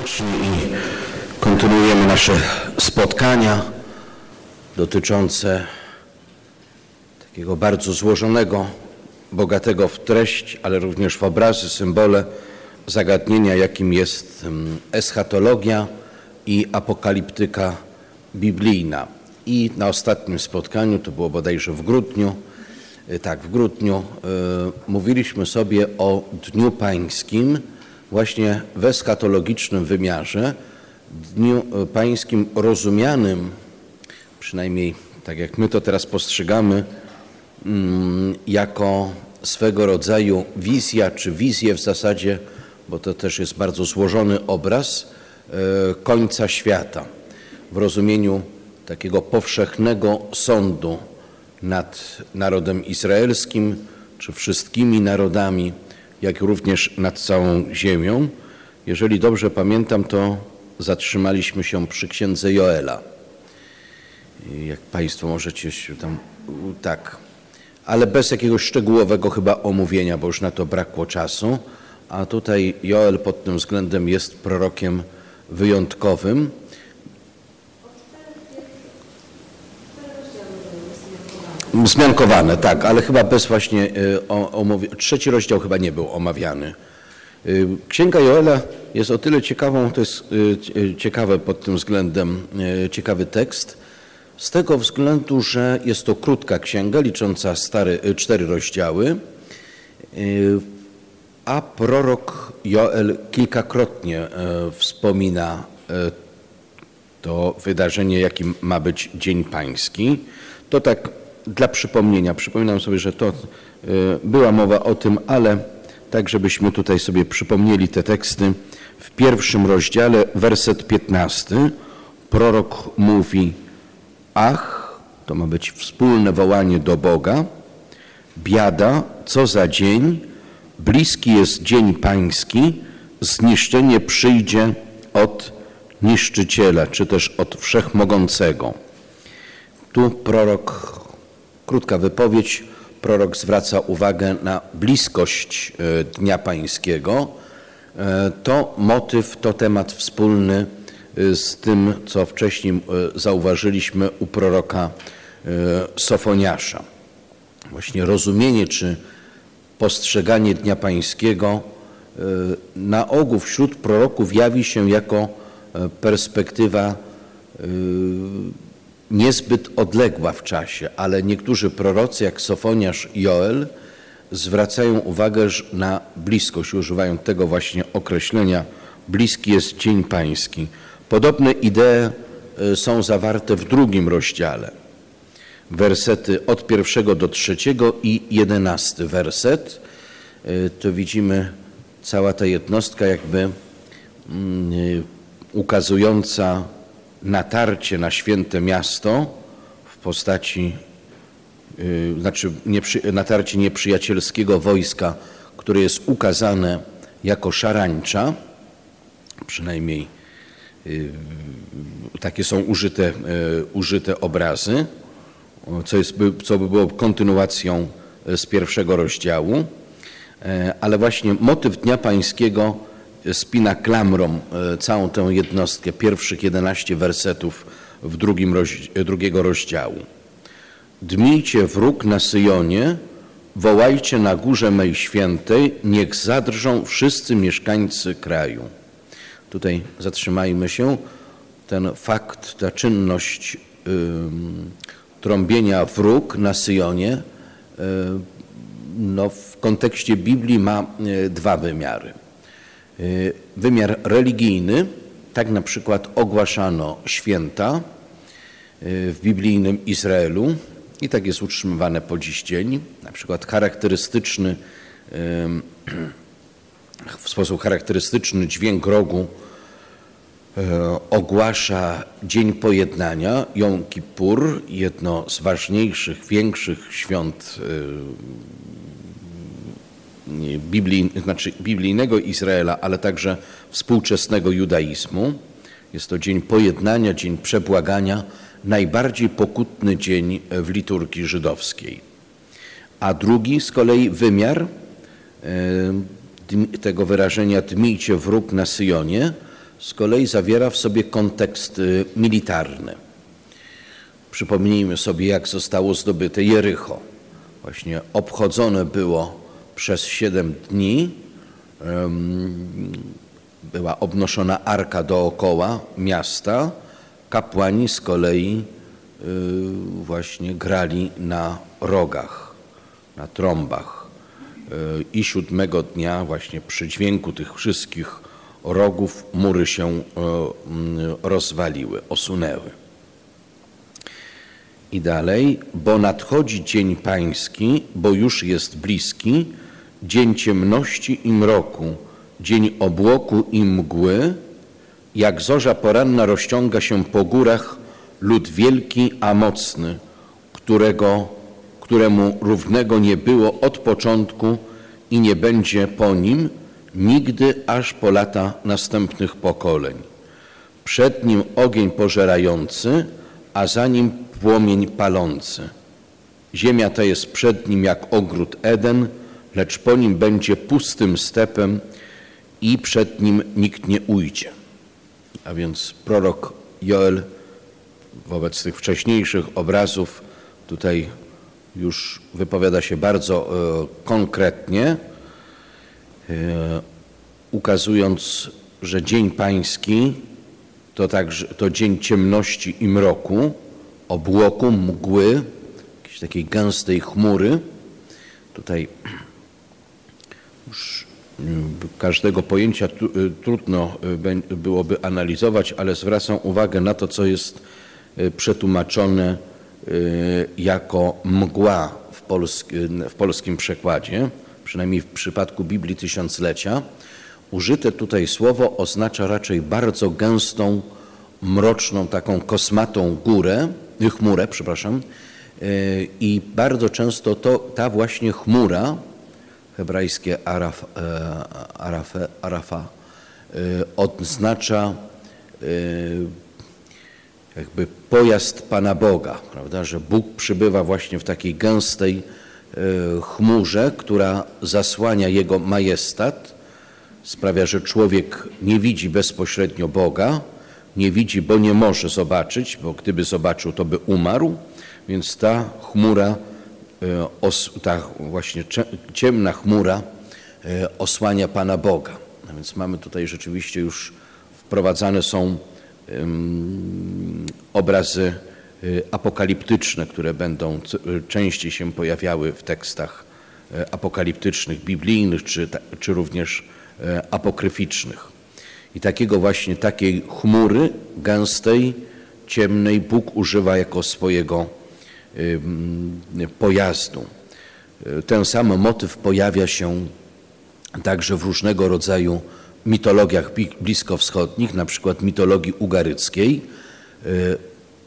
serdecznie i kontynuujemy nasze spotkania dotyczące takiego bardzo złożonego, bogatego w treść, ale również w obrazy, symbole zagadnienia, jakim jest eschatologia i apokaliptyka biblijna. I na ostatnim spotkaniu, to było bodajże w grudniu, y, tak, w grudniu, y, mówiliśmy sobie o Dniu Pańskim, właśnie w eskatologicznym wymiarze, Dniu Pańskim rozumianym, przynajmniej tak jak my to teraz postrzegamy, mm, jako swego rodzaju wizja, czy wizję w zasadzie, bo to też jest bardzo złożony obraz e, końca świata w rozumieniu takiego powszechnego sądu nad narodem izraelskim, czy wszystkimi narodami, jak również nad całą ziemią. Jeżeli dobrze pamiętam, to zatrzymaliśmy się przy księdze Joela. Jak Państwo możecie się tam, tak, ale bez jakiegoś szczegółowego chyba omówienia, bo już na to brakło czasu. A tutaj Joel pod tym względem jest prorokiem wyjątkowym. Zmiankowane, tak, ale chyba bez właśnie y, omówienia. Trzeci rozdział chyba nie był omawiany. Y, Księga Joela jest o tyle ciekawą, to jest y, ciekawe pod tym względem, ciekawy tekst, z tego względu, że jest to krótka księga, licząca stary, cztery rozdziały, a prorok Joel kilkakrotnie wspomina to wydarzenie, jakim ma być Dzień Pański. To tak dla przypomnienia, przypominam sobie, że to e, była mowa o tym, ale tak, żebyśmy tutaj sobie przypomnieli te teksty. W pierwszym rozdziale, werset 15, prorok mówi: Ach, to ma być wspólne wołanie do Boga, biada, co za dzień, bliski jest dzień pański, zniszczenie przyjdzie od niszczyciela, czy też od wszechmogącego. Tu prorok Krótka wypowiedź. Prorok zwraca uwagę na bliskość e, Dnia Pańskiego. E, to motyw, to temat wspólny e, z tym, co wcześniej zauważyliśmy u proroka Sofoniasza. Właśnie rozumienie czy postrzeganie Dnia Pańskiego na ogół wśród proroków jawi się jako perspektywa niezbyt odległa w czasie, ale niektórzy prorocy, jak Sofoniasz i Joel, zwracają uwagę na bliskość, używają tego właśnie określenia. Bliski jest Dzień Pański. Podobne idee e, są zawarte w drugim rozdziale. Wersety od pierwszego do trzeciego i jedenasty werset. E, to widzimy cała ta jednostka jakby mm, e, ukazująca natarcie na święte miasto w postaci, y, znaczy natarcie nieprzyjacielskiego wojska, które jest ukazane jako szarańcza, przynajmniej y, takie są użyte, y, użyte obrazy, co, jest, co by było kontynuacją z pierwszego rozdziału, e, ale właśnie motyw Dnia Pańskiego spina klamrą e, całą tę jednostkę, pierwszych 11 wersetów w drugim drugiego rozdziału. Dmijcie wróg na Syjonie, wołajcie na górze mej świętej, niech zadrżą wszyscy mieszkańcy kraju. Tutaj zatrzymajmy się. Ten fakt, ta czynność trąbienia wróg na Syjonie y, no, w kontekście Biblii ma dwa wymiary. Y, wymiar religijny, tak na przykład ogłaszano święta y, w biblijnym Izraelu i tak jest utrzymywane po dziś dzień. Na przykład charakterystyczny, w sposób charakterystyczny dźwięk rogu y, ogłasza Dzień Pojednania, Jom Kippur, jedno z ważniejszych, większych świąt znaczy biblijnego Izraela, ale także współczesnego judaizmu. Jest to dzień pojednania, dzień przebłagania, najbardziej pokutny dzień w liturgii żydowskiej. A drugi z kolei wymiar e, tego wyrażenia dmijcie wróg na Syjonie z kolei zawiera w sobie kontekst y, militarny. Przypomnijmy sobie, jak zostało zdobyte Jericho. Właśnie obchodzone było przez siedem dni. Była obnoszona arka dookoła miasta. Kapłani z kolei y, właśnie grali na rogach, na trąbach. Y, I siódmego dnia właśnie przy dźwięku tych wszystkich rogów mury się y, rozwaliły, osunęły. I dalej, bo nadchodzi dzień pański, bo już jest bliski, dzień ciemności i mroku, dzień obłoku i mgły, jak zorza poranna rozciąga się po górach lud wielki a mocny, którego, któremu równego nie było od początku i nie będzie po nim nigdy aż po lata następnych pokoleń. Przed nim ogień pożerający, a za nim płomień palący. Ziemia ta jest przed nim jak ogród Eden, lecz po nim będzie pustym stepem i przed nim nikt nie ujdzie. A więc prorok Joel wobec tych wcześniejszych obrazów tutaj już wypowiada się bardzo e, konkretnie, e, ukazując, że dzień pański to także to dzień ciemności i mroku, obłoku, mgły, jakiejś takiej gęstej chmury. Tutaj już mm, każdego pojęcia y, trudno y, byłoby analizować, ale zwracam uwagę na to, co jest y, przetłumaczone jako mgła w, polski, w polskim przekładzie, przynajmniej w przypadku Biblii Tysiąclecia. Użyte tutaj słowo oznacza raczej bardzo gęstą, mroczną, taką kosmatą górę, chmurę, przepraszam, i bardzo często to, ta właśnie chmura, hebrajskie araf, e, arafe, arafa, e, oznacza jakby pojazd Pana Boga, prawda, że Bóg przybywa właśnie w takiej gęstej chmurze, która zasłania Jego majestat, sprawia, że człowiek nie widzi bezpośrednio Boga, nie widzi, bo nie może zobaczyć, bo gdyby zobaczył, to by umarł, więc ta chmura, e, ta właśnie ciemna chmura e, osłania Pana Boga. A więc mamy tutaj rzeczywiście już wprowadzane są obrazy e, apokaliptyczne, które będą częściej się pojawiały w tekstach apokaliptycznych, biblijnych, czy, czy również apokryficznych. I takiego właśnie, takiej chmury gęstej, ciemnej Bóg używa jako swojego pojazdu. Ten sam motyw pojawia się także w różnego rodzaju mitologiach bliskowschodnich, na przykład mitologii ugaryckiej.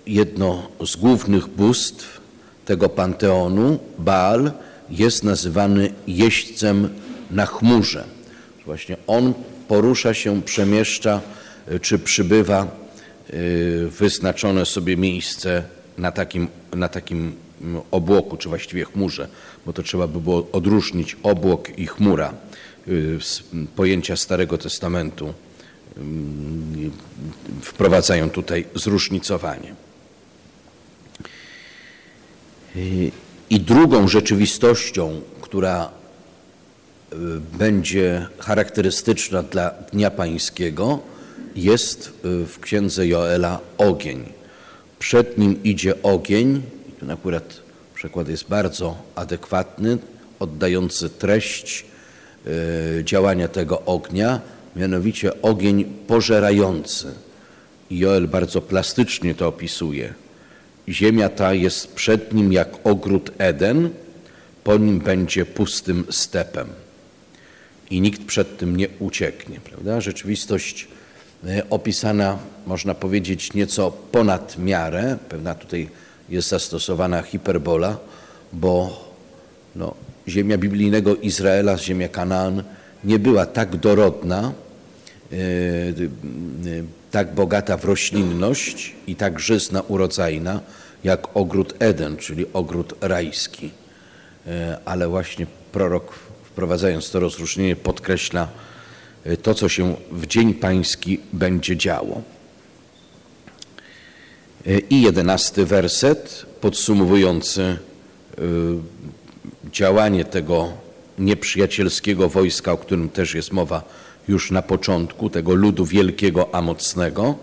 Jedno z głównych bóstw tego panteonu, Baal, jest nazywany jeźdźcem na chmurze. Właśnie on porusza się, przemieszcza y, czy przybywa y, wyznaczone sobie miejsce na takim, na takim mm, obłoku, czy właściwie chmurze, bo to trzeba by było odróżnić obłok i chmura y, z pojęcia Starego Testamentu. Wprowadzają tutaj zróżnicowanie. I drugą rzeczywistością, która Y, będzie charakterystyczna dla Dnia Pańskiego, jest y, w księdze Joela ogień. Przed nim idzie ogień, i ten akurat przekład jest bardzo adekwatny, oddający treść y, działania tego ognia, mianowicie ogień pożerający. I Joel bardzo plastycznie to opisuje. Ziemia ta jest przed nim jak ogród Eden, po nim będzie pustym stepem i nikt przed tym nie ucieknie. Prawda? Rzeczywistość e, opisana, można powiedzieć, nieco ponad miarę. Pewna tutaj jest zastosowana hiperbola, bo no, ziemia biblijnego Izraela, ziemia Kanaan, nie była tak dorodna, e, tak bogata w roślinność i tak żyzna, urodzajna, jak ogród Eden, czyli ogród rajski. E, ale właśnie prorok wprowadzając to rozróżnienie, podkreśla to, co się w Dzień Pański będzie działo. Y, I jedenasty werset podsumowujący działanie tego nieprzyjacielskiego wojska, o którym też jest mowa już na początku, tego ludu wielkiego a mocnego.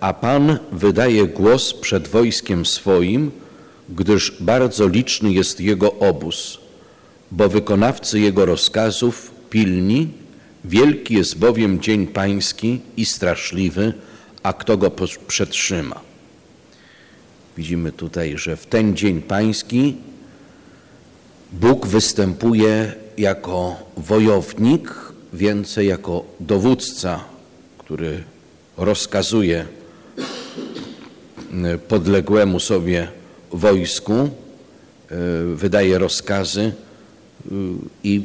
A Pan wydaje głos przed wojskiem swoim, gdyż bardzo liczny jest jego obóz, bo wykonawcy jego rozkazów pilni, wielki jest bowiem dzień pański i straszliwy, a kto go przetrzyma. Widzimy tutaj, że w ten dzień pański Bóg występuje jako wojownik, więcej jako dowódca, który rozkazuje podległemu sobie wojsku, e, wydaje rozkazy e, i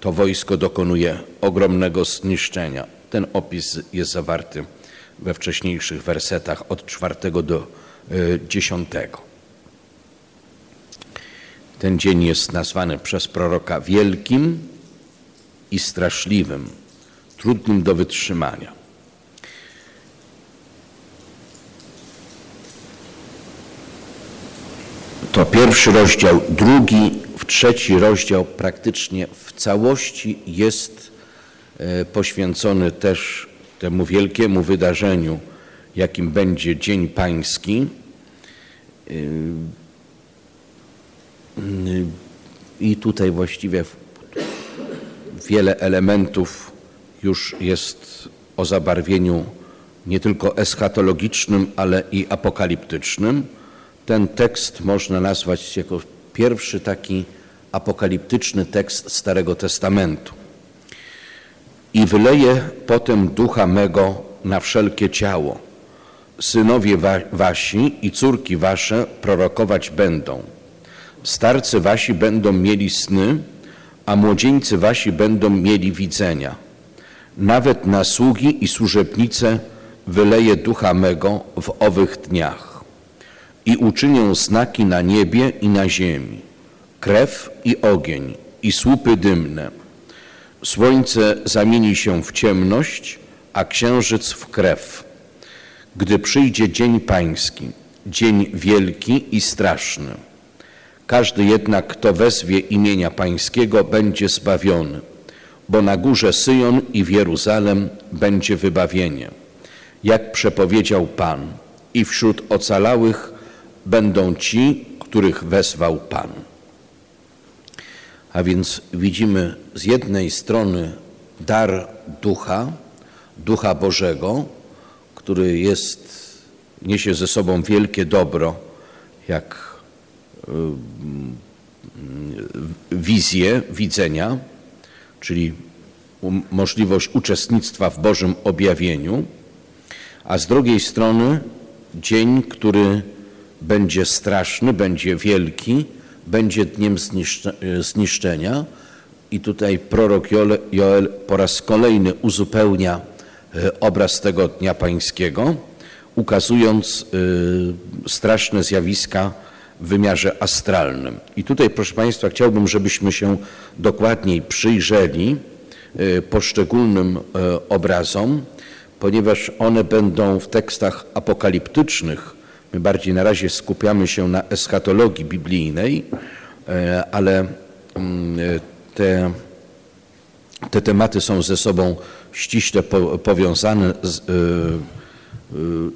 to wojsko dokonuje ogromnego zniszczenia. Ten opis jest zawarty we wcześniejszych wersetach od czwartego do e, dziesiątego. Ten dzień jest nazwany przez proroka wielkim i straszliwym, trudnym do wytrzymania. To pierwszy rozdział, drugi, trzeci rozdział praktycznie w całości jest e, poświęcony też temu wielkiemu wydarzeniu, jakim będzie Dzień Pański. E, I tutaj właściwie wiele elementów już jest o zabarwieniu nie tylko eschatologicznym, ale i apokaliptycznym ten tekst można nazwać jako pierwszy taki apokaliptyczny tekst Starego Testamentu. I wyleje potem ducha mego na wszelkie ciało. Synowie wa wasi i córki wasze prorokować będą. Starcy wasi będą mieli sny, a młodzieńcy wasi będą mieli widzenia. Nawet na sługi i służebnice wyleje ducha mego w owych dniach i uczynię znaki na niebie i na ziemi, krew i ogień i słupy dymne. Słońce zamieni się w ciemność, a księżyc w krew. Gdy przyjdzie dzień pański, dzień wielki i straszny. Każdy jednak, kto wezwie imienia pańskiego, będzie zbawiony, bo na górze Syjon i w Jeruzalem będzie wybawienie. Jak przepowiedział Pan, i wśród ocalałych będą ci, których wezwał Pan. A więc widzimy z jednej strony dar ducha, ducha Bożego, który jest, niesie ze sobą wielkie dobro, jak y, wizję, widzenia, czyli możliwość uczestnictwa w Bożym objawieniu, a z drugiej strony dzień, który będzie straszny, będzie wielki, będzie dniem zniszczenia. I tutaj prorok Joel po raz kolejny uzupełnia e, obraz tego Dnia Pańskiego, ukazując e, straszne zjawiska w wymiarze astralnym. I tutaj, proszę Państwa, chciałbym, żebyśmy się dokładniej przyjrzeli e, poszczególnym obrazom, ponieważ one będą w tekstach apokaliptycznych My bardziej na razie skupiamy się na eschatologii biblijnej, e, ale mm, te, te tematy są ze sobą ściśle powiązane, e, e,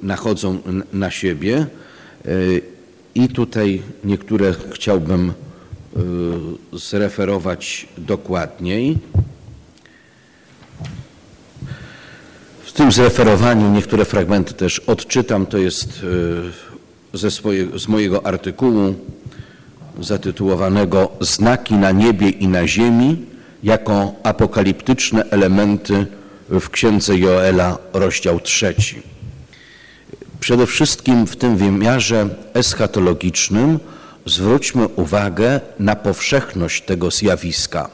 nachodzą na siebie i tutaj niektóre chciałbym zreferować dokładniej. W tym zreferowaniu niektóre fragmenty też odczytam. To jest ze swoje, z mojego artykułu zatytułowanego Znaki na niebie i na ziemi jako apokaliptyczne elementy w księdze Joela, rozdział trzeci. Przede wszystkim w tym wymiarze eschatologicznym zwróćmy uwagę na powszechność tego zjawiska.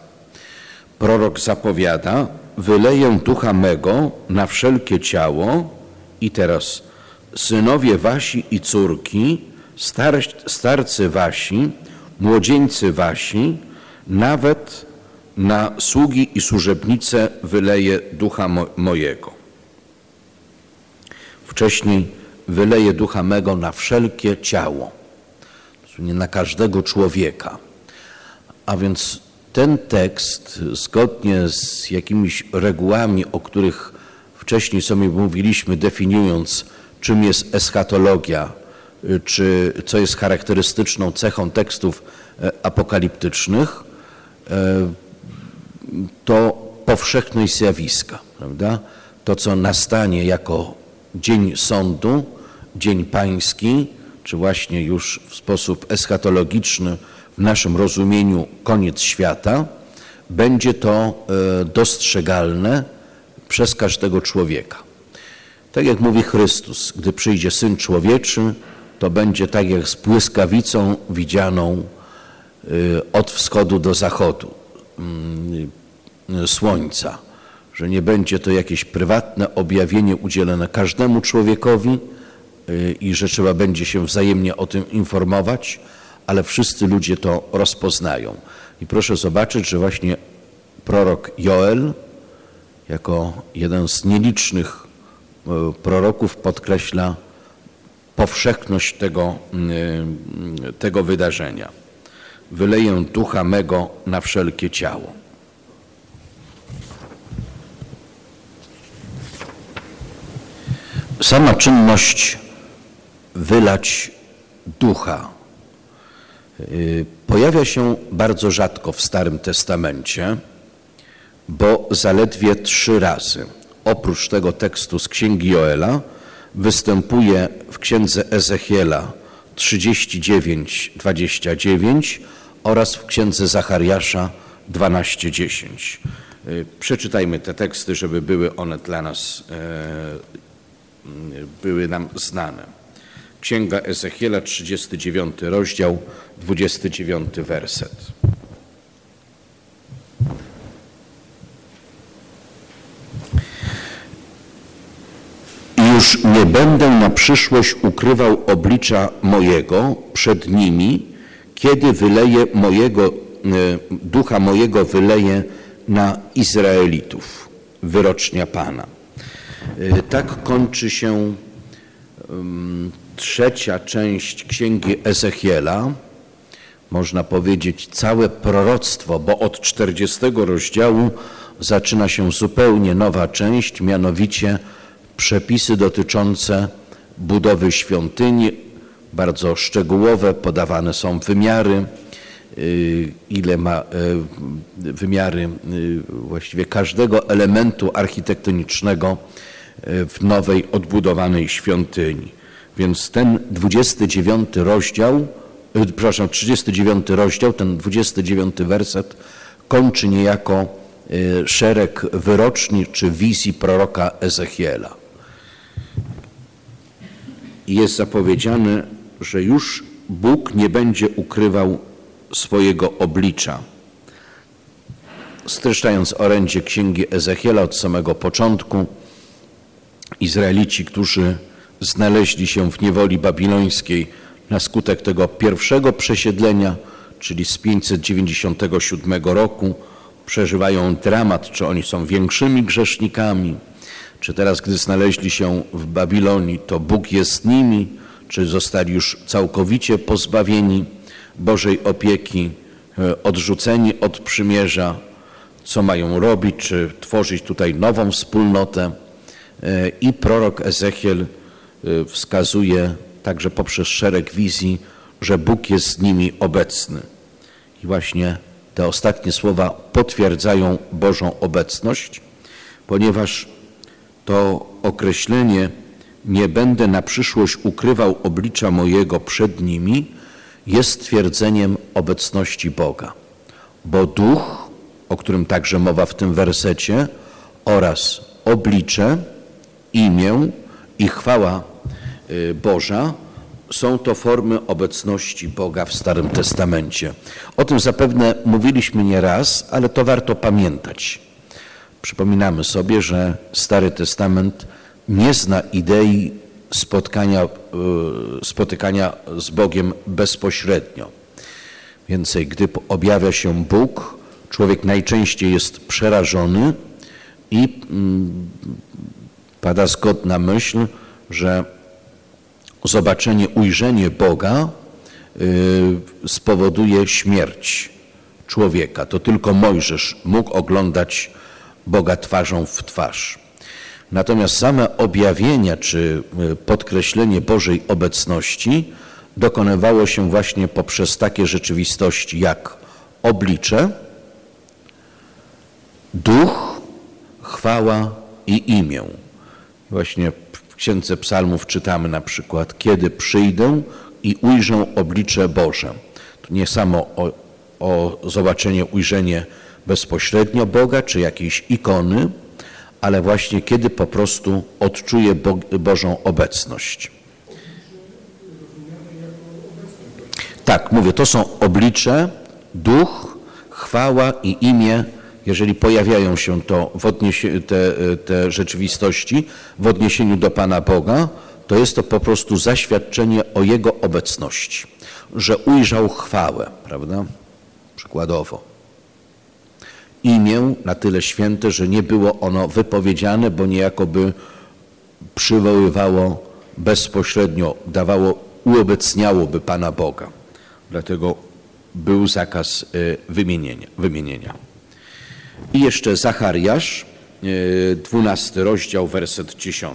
Prorok zapowiada, wyleję ducha mego na wszelkie ciało i teraz synowie wasi i córki, star, starcy wasi, młodzieńcy wasi, nawet na sługi i służebnice wyleję ducha mo mojego. Wcześniej wyleję ducha mego na wszelkie ciało, nie na każdego człowieka. A więc ten tekst, zgodnie z jakimiś regułami, o których wcześniej sobie mówiliśmy, definiując, czym jest eschatologia, czy co jest charakterystyczną cechą tekstów e, apokaliptycznych, e, to powszechność zjawiska, prawda? To, co nastanie jako dzień sądu, dzień pański, czy właśnie już w sposób eschatologiczny w naszym rozumieniu koniec świata, będzie to e, dostrzegalne przez każdego człowieka. Tak jak mówi Chrystus, gdy przyjdzie Syn Człowieczy, to będzie tak jak z błyskawicą widzianą e, od wschodu do zachodu mm, słońca, że nie będzie to jakieś prywatne objawienie udzielone każdemu człowiekowi y, i że trzeba będzie się wzajemnie o tym informować, ale wszyscy ludzie to rozpoznają. I proszę zobaczyć, że właśnie prorok Joel, jako jeden z nielicznych y, proroków, podkreśla powszechność tego, y, tego wydarzenia. Wyleję ducha mego na wszelkie ciało. Sama czynność wylać ducha y, pojawia się bardzo rzadko w Starym Testamencie, bo zaledwie trzy razy. Oprócz tego tekstu z Księgi Joela występuje w Księdze Ezechiela 39-29 oraz w Księdze Zachariasza 12-10. Y, przeczytajmy te teksty, żeby były one dla nas e, były nam znane. Księga Ezechiela, 39 rozdział, 29 werset. Już nie będę na przyszłość ukrywał oblicza mojego przed nimi, kiedy wyleję mojego, e, ducha mojego wyleję na Izraelitów. Wyrocznia Pana. Y, tak kończy się trzecia część Księgi Ezechiela, można powiedzieć całe proroctwo, bo od 40 rozdziału zaczyna się zupełnie nowa część, mianowicie przepisy dotyczące budowy świątyni, bardzo szczegółowe, podawane są wymiary, y, ile ma y, wymiary właściwie każdego elementu architektonicznego w nowej, odbudowanej świątyni. Więc ten 29 rozdział, e, przepraszam, 39 rozdział, ten 29 werset kończy niejako e, szereg wyroczni czy wizji proroka Ezechiela. Jest zapowiedziane, że już Bóg nie będzie ukrywał swojego oblicza. Streszczając orędzie księgi Ezechiela od samego początku, Izraelici, którzy znaleźli się w niewoli babilońskiej na skutek tego pierwszego przesiedlenia, czyli z 597 roku, przeżywają dramat, czy oni są większymi grzesznikami, czy teraz, gdy znaleźli się w Babilonii, to Bóg jest z nimi, czy zostali już całkowicie pozbawieni Bożej opieki, e, odrzuceni od przymierza, co mają robić, czy tworzyć tutaj nową wspólnotę. I prorok Ezechiel y, wskazuje także poprzez szereg wizji, że Bóg jest z nimi obecny. I właśnie te ostatnie słowa potwierdzają Bożą obecność, ponieważ to określenie nie będę na przyszłość ukrywał oblicza mojego przed nimi jest twierdzeniem obecności Boga. Bo duch, o którym także mowa w tym wersecie, oraz oblicze imię i chwała y, Boża są to formy obecności Boga w Starym Testamencie. O tym zapewne mówiliśmy nie raz, ale to warto pamiętać. Przypominamy sobie, że Stary Testament nie zna idei spotkania, y, spotykania z Bogiem bezpośrednio. Więcej, gdy objawia się Bóg, człowiek najczęściej jest przerażony i mm, pada zgodna myśl, że zobaczenie, ujrzenie Boga y, spowoduje śmierć człowieka. To tylko Mojżesz mógł oglądać Boga twarzą w twarz. Natomiast same objawienia czy y, podkreślenie Bożej obecności dokonywało się właśnie poprzez takie rzeczywistości jak oblicze, duch, chwała i imię. Właśnie w Księdze Psalmów czytamy na przykład, kiedy przyjdę i ujrzę oblicze Boże. To nie samo o, o zobaczenie, ujrzenie bezpośrednio Boga czy jakiejś ikony, ale właśnie kiedy po prostu odczuję Bo Bożą obecność. Tak, mówię, to są oblicze, duch, chwała i imię, jeżeli pojawiają się to te, te rzeczywistości w odniesieniu do Pana Boga, to jest to po prostu zaświadczenie o Jego obecności, że ujrzał chwałę, prawda? Przykładowo imię na tyle święte, że nie było ono wypowiedziane, bo niejako by przywoływało bezpośrednio, dawało, uobecniałoby Pana Boga. Dlatego był zakaz y, wymienienia. wymienienia. I jeszcze Zachariasz, y, 12 rozdział, werset 10.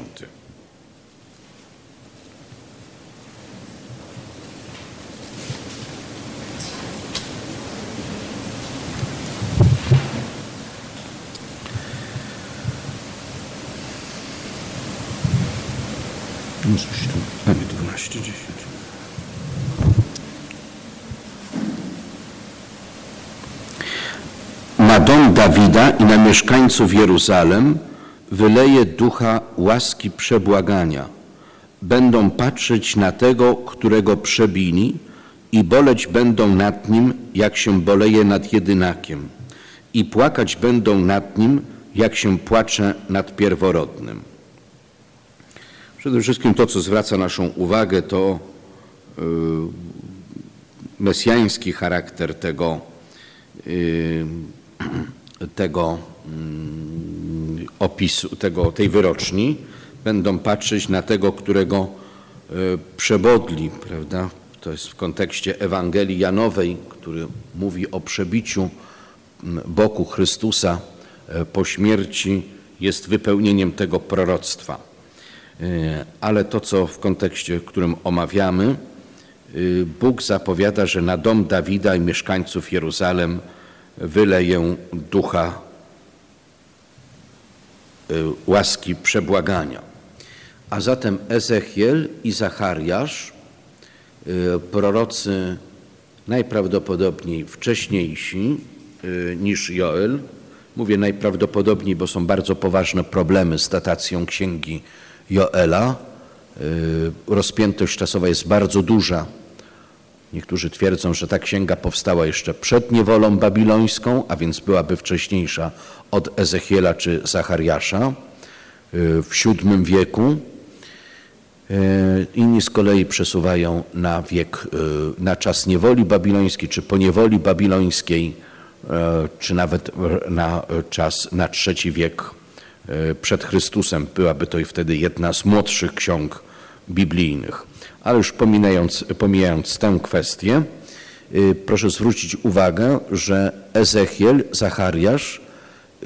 coś tu, 12, 10. Na dom Dawida i na mieszkańców Jeruzalem wyleje ducha łaski przebłagania. Będą patrzeć na tego, którego przebili i boleć będą nad nim, jak się boleje nad jedynakiem. I płakać będą nad nim, jak się płacze nad pierworodnym. Przede wszystkim to, co zwraca naszą uwagę, to yy, mesjański charakter tego yy, tego mm, opisu, tego, tej wyroczni, będą patrzeć na tego, którego e, przebodli, prawda? To jest w kontekście Ewangelii Janowej, który mówi o przebiciu boku Chrystusa e, po śmierci, jest wypełnieniem tego proroctwa. E, ale to, co w kontekście, którym omawiamy, Bóg zapowiada, że na dom Dawida i mieszkańców Jeruzalem wyleję ducha y, łaski przebłagania. A zatem Ezechiel i Zachariasz, prorocy najprawdopodobniej wcześniejsi niż Joel, mówię najprawdopodobniej, bo są bardzo poważne problemy z datacją księgi Joela. Rozpiętość czasowa jest bardzo duża Niektórzy twierdzą, że ta księga powstała jeszcze przed niewolą babilońską, a więc byłaby wcześniejsza od Ezechiela czy Zachariasza y, w VII wieku. Y, inni z kolei przesuwają na wiek, y, na czas niewoli babilońskiej, czy poniewoli babilońskiej, czy nawet na czas, na trzeci wiek przed Chrystusem. Byłaby to i wtedy jedna z młodszych ksiąg biblijnych. Ale już pomijając, pomijając tę kwestię, y, proszę zwrócić uwagę, że Ezechiel, Zachariasz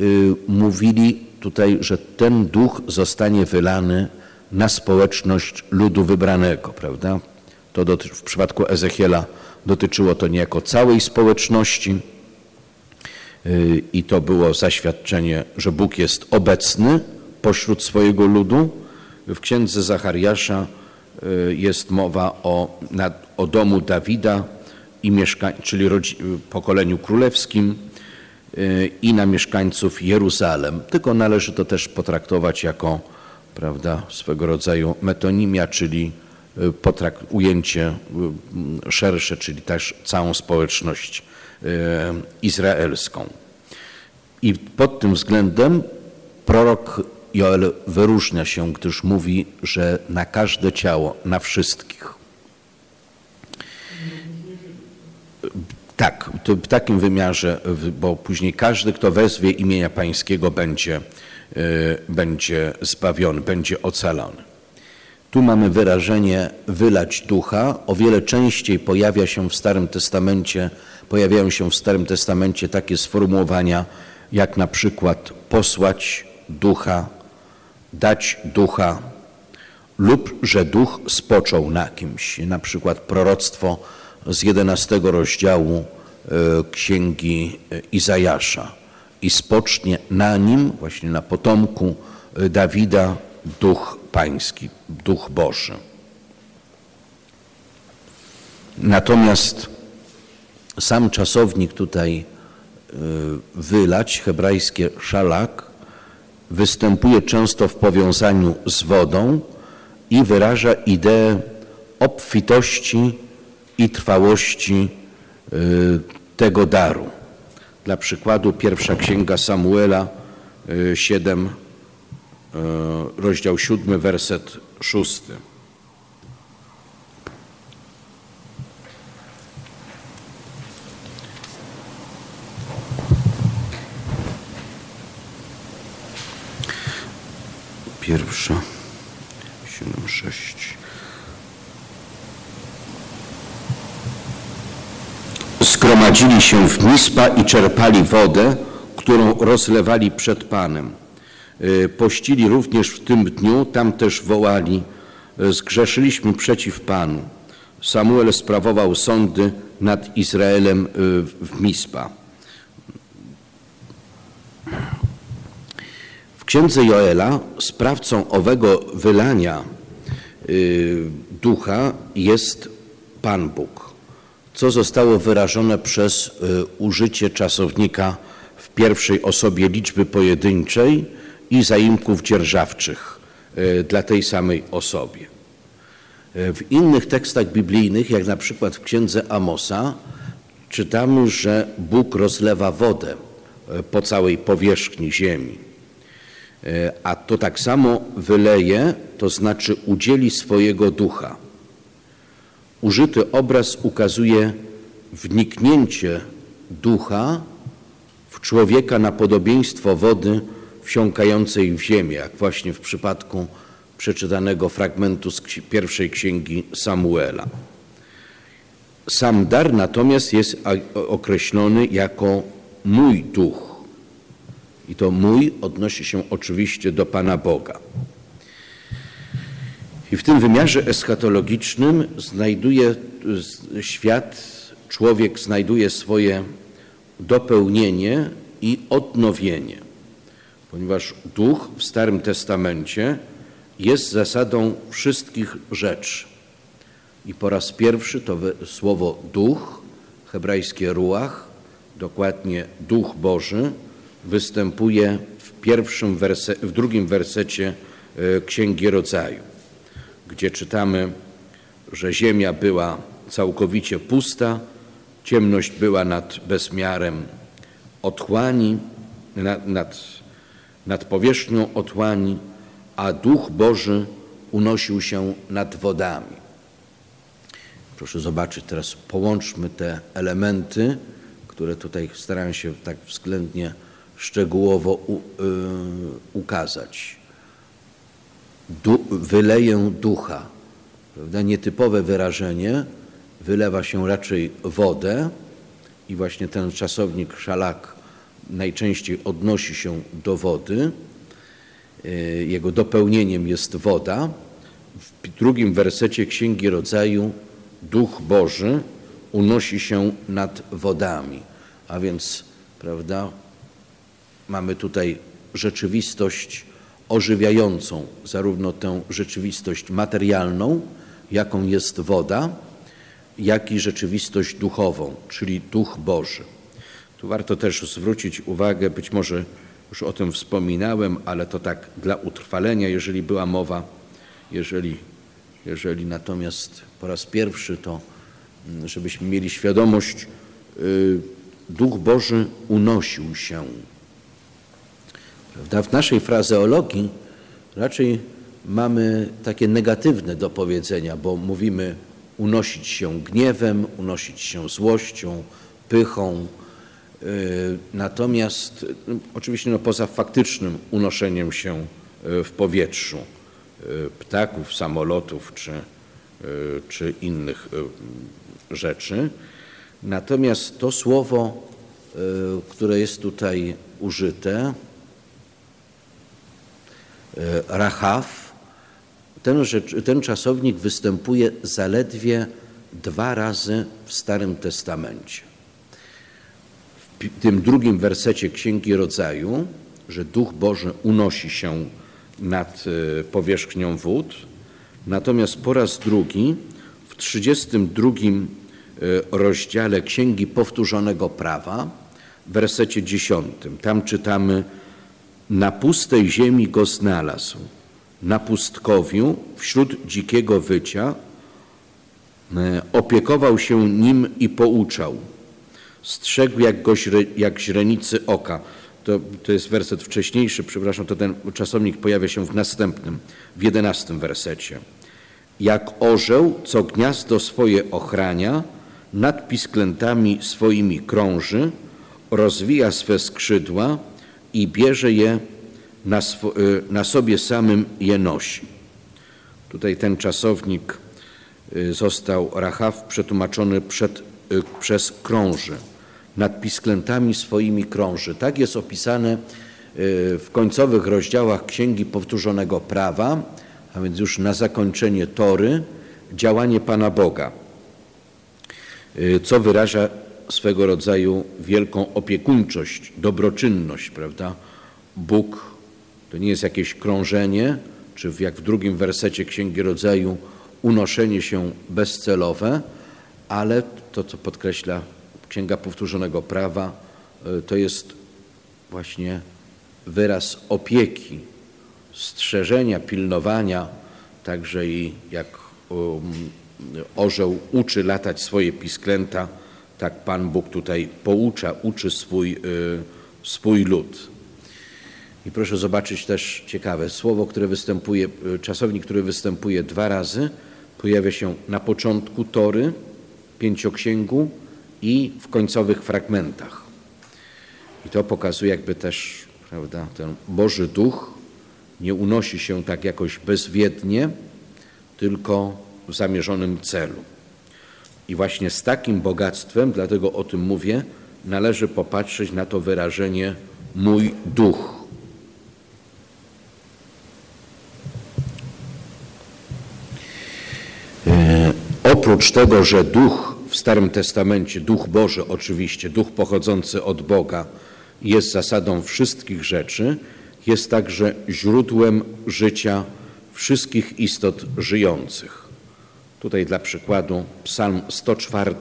y, mówili tutaj, że ten duch zostanie wylany na społeczność ludu wybranego, prawda? To w przypadku Ezechiela dotyczyło to niejako całej społeczności i to było zaświadczenie, że Bóg jest obecny pośród swojego ludu. W księdze Zachariasza Y, jest mowa o, o domu Dawida, i mieszka, czyli pokoleniu królewskim y, i na mieszkańców Jeruzalem. Tylko należy to też potraktować jako prawda, swego rodzaju metonimia, czyli y, ujęcie szersze, czyli też całą społeczność izraelską. I pod tym względem prorok Joel wyróżnia się, gdyż mówi, że na każde ciało, na wszystkich. Tak, w takim wymiarze, bo później każdy, kto wezwie imienia Pańskiego, będzie, y, będzie zbawiony, będzie ocalony. Tu mamy wyrażenie wylać ducha. O wiele częściej pojawia się w Starym Testamencie, pojawiają się w Starym Testamencie takie sformułowania, jak na przykład posłać ducha, dać ducha, lub że duch spoczął na kimś. Na przykład proroctwo z 11 rozdziału e, księgi e, Izajasza. I spocznie na nim, właśnie na potomku e, Dawida, duch pański, duch Boży. Natomiast sam czasownik tutaj y, wylać, hebrajskie szalak, występuje często w powiązaniu z wodą i wyraża ideę obfitości i trwałości y, tego daru. Dla przykładu pierwsza księga Samuela y, 7, y, rozdział 7, werset 6. Pierwsza, 7, 6. Zgromadzili się w Mispa i czerpali wodę, którą rozlewali przed Panem. Y, Pościli również w tym dniu, tam też wołali, y, zgrzeszyliśmy przeciw Panu. Samuel sprawował sądy nad Izraelem y, w Mispa. W księdze Joela sprawcą owego wylania ducha jest Pan Bóg, co zostało wyrażone przez użycie czasownika w pierwszej osobie liczby pojedynczej i zaimków dzierżawczych y, dla tej samej osobie. Y, W innych tekstach biblijnych, jak na przykład w księdze Amosa, czytamy, że Bóg rozlewa wodę y, po całej powierzchni ziemi. E, A to tak samo wyleje, to znaczy udzieli swojego ducha. Użyty obraz ukazuje wniknięcie ducha w człowieka na podobieństwo wody wsiąkającej w ziemię, jak właśnie w przypadku przeczytanego fragmentu z pierwszej księgi Samuela. Sam dar natomiast jest określony jako mój duch. I to mój odnosi się oczywiście do Pana Boga. I w tym wymiarze eschatologicznym znajduje świat, człowiek znajduje swoje dopełnienie i odnowienie, ponieważ duch w Starym Testamencie jest zasadą wszystkich rzeczy. I po raz pierwszy to słowo duch, hebrajskie ruach, dokładnie duch Boży, występuje w pierwszym werse, w drugim wersecie e, Księgi Rodzaju, gdzie czytamy, że ziemia była całkowicie pusta, ciemność była nad bezmiarem otchłani, nad, nad, nad powierzchnią otchłani, a Duch Boży unosił się nad wodami. Proszę zobaczyć, teraz połączmy te elementy, które tutaj staram się tak względnie szczegółowo u, y, ukazać. Du, wyleję ducha, prawda? Nietypowe wyrażenie, wylewa się raczej wodę i właśnie ten czasownik szalak najczęściej odnosi się do wody. Y, Jego dopełnieniem jest woda. W drugim wersecie Księgi Rodzaju Duch Boży unosi się nad wodami, a więc, prawda, mamy tutaj rzeczywistość ożywiającą zarówno tę rzeczywistość materialną, jaką jest woda, jak i rzeczywistość duchową, czyli Duch Boży. Tu warto też zwrócić uwagę, być może już o tym wspominałem, ale to tak dla utrwalenia, jeżeli była mowa, jeżeli, jeżeli natomiast po raz pierwszy, to mm, żebyśmy mieli świadomość, y, Duch Boży unosił się. Prawda? W naszej frazeologii raczej mamy takie negatywne do powiedzenia, bo mówimy unosić się gniewem, unosić się złością, pychą. Natomiast oczywiście no, poza faktycznym unoszeniem się w powietrzu ptaków, samolotów czy, czy innych rzeczy. Natomiast to słowo, które jest tutaj użyte, Rachaw, ten, rzecz, ten czasownik występuje zaledwie dwa razy w Starym Testamencie. Tym drugim wersecie Księgi Rodzaju, że Duch Boży unosi się nad e, powierzchnią wód, natomiast po raz drugi w 32 e, rozdziale Księgi Powtórzonego Prawa, w wersecie 10, tam czytamy na pustej ziemi go znalazł, na pustkowiu, wśród dzikiego wycia, e, opiekował się nim i pouczał. Strzegł jak, go jak źrenicy oka. To, to jest werset wcześniejszy, przepraszam, to ten czasownik pojawia się w następnym, w jedenastym wersecie. Jak orzeł, co gniazdo swoje ochrania, nad pisklętami swoimi krąży, rozwija swe skrzydła, i bierze je na, y, na sobie samym je nosi. Tutaj ten czasownik y, został Rachaw przetłumaczony przed, y, przez krąży. Nad pisklętami swoimi krąży. Tak jest opisane w końcowych rozdziałach Księgi Powtórzonego Prawa, a więc już na zakończenie Tory, działanie Pana Boga, co wyraża swego rodzaju wielką opiekuńczość, dobroczynność, prawda? Bóg to nie jest jakieś krążenie, czy jak w drugim wersecie Księgi Rodzaju unoszenie się bezcelowe, ale to, co podkreśla Księga Powtórzonego Prawa, e, to jest właśnie wyraz opieki, strzeżenia, pilnowania, także i jak um, orzeł uczy latać swoje pisklęta, tak Pan Bóg tutaj poucza, uczy swój, y, swój lud. I proszę zobaczyć też ciekawe słowo, które występuje, y, czasownik, który występuje dwa razy, pojawia się na początku Tory, pięcioksięgu i w końcowych fragmentach. I to pokazuje jakby też, prawda, ten Boży Duch nie unosi się tak jakoś bezwiednie, tylko w zamierzonym celu. I właśnie z takim bogactwem, dlatego o tym mówię, należy popatrzeć na to wyrażenie mój duch. E, oprócz tego, że duch w Starym Testamencie, duch Boży oczywiście, duch pochodzący od Boga, jest zasadą wszystkich rzeczy, jest także źródłem życia wszystkich istot żyjących. Tutaj dla przykładu Psalm 104,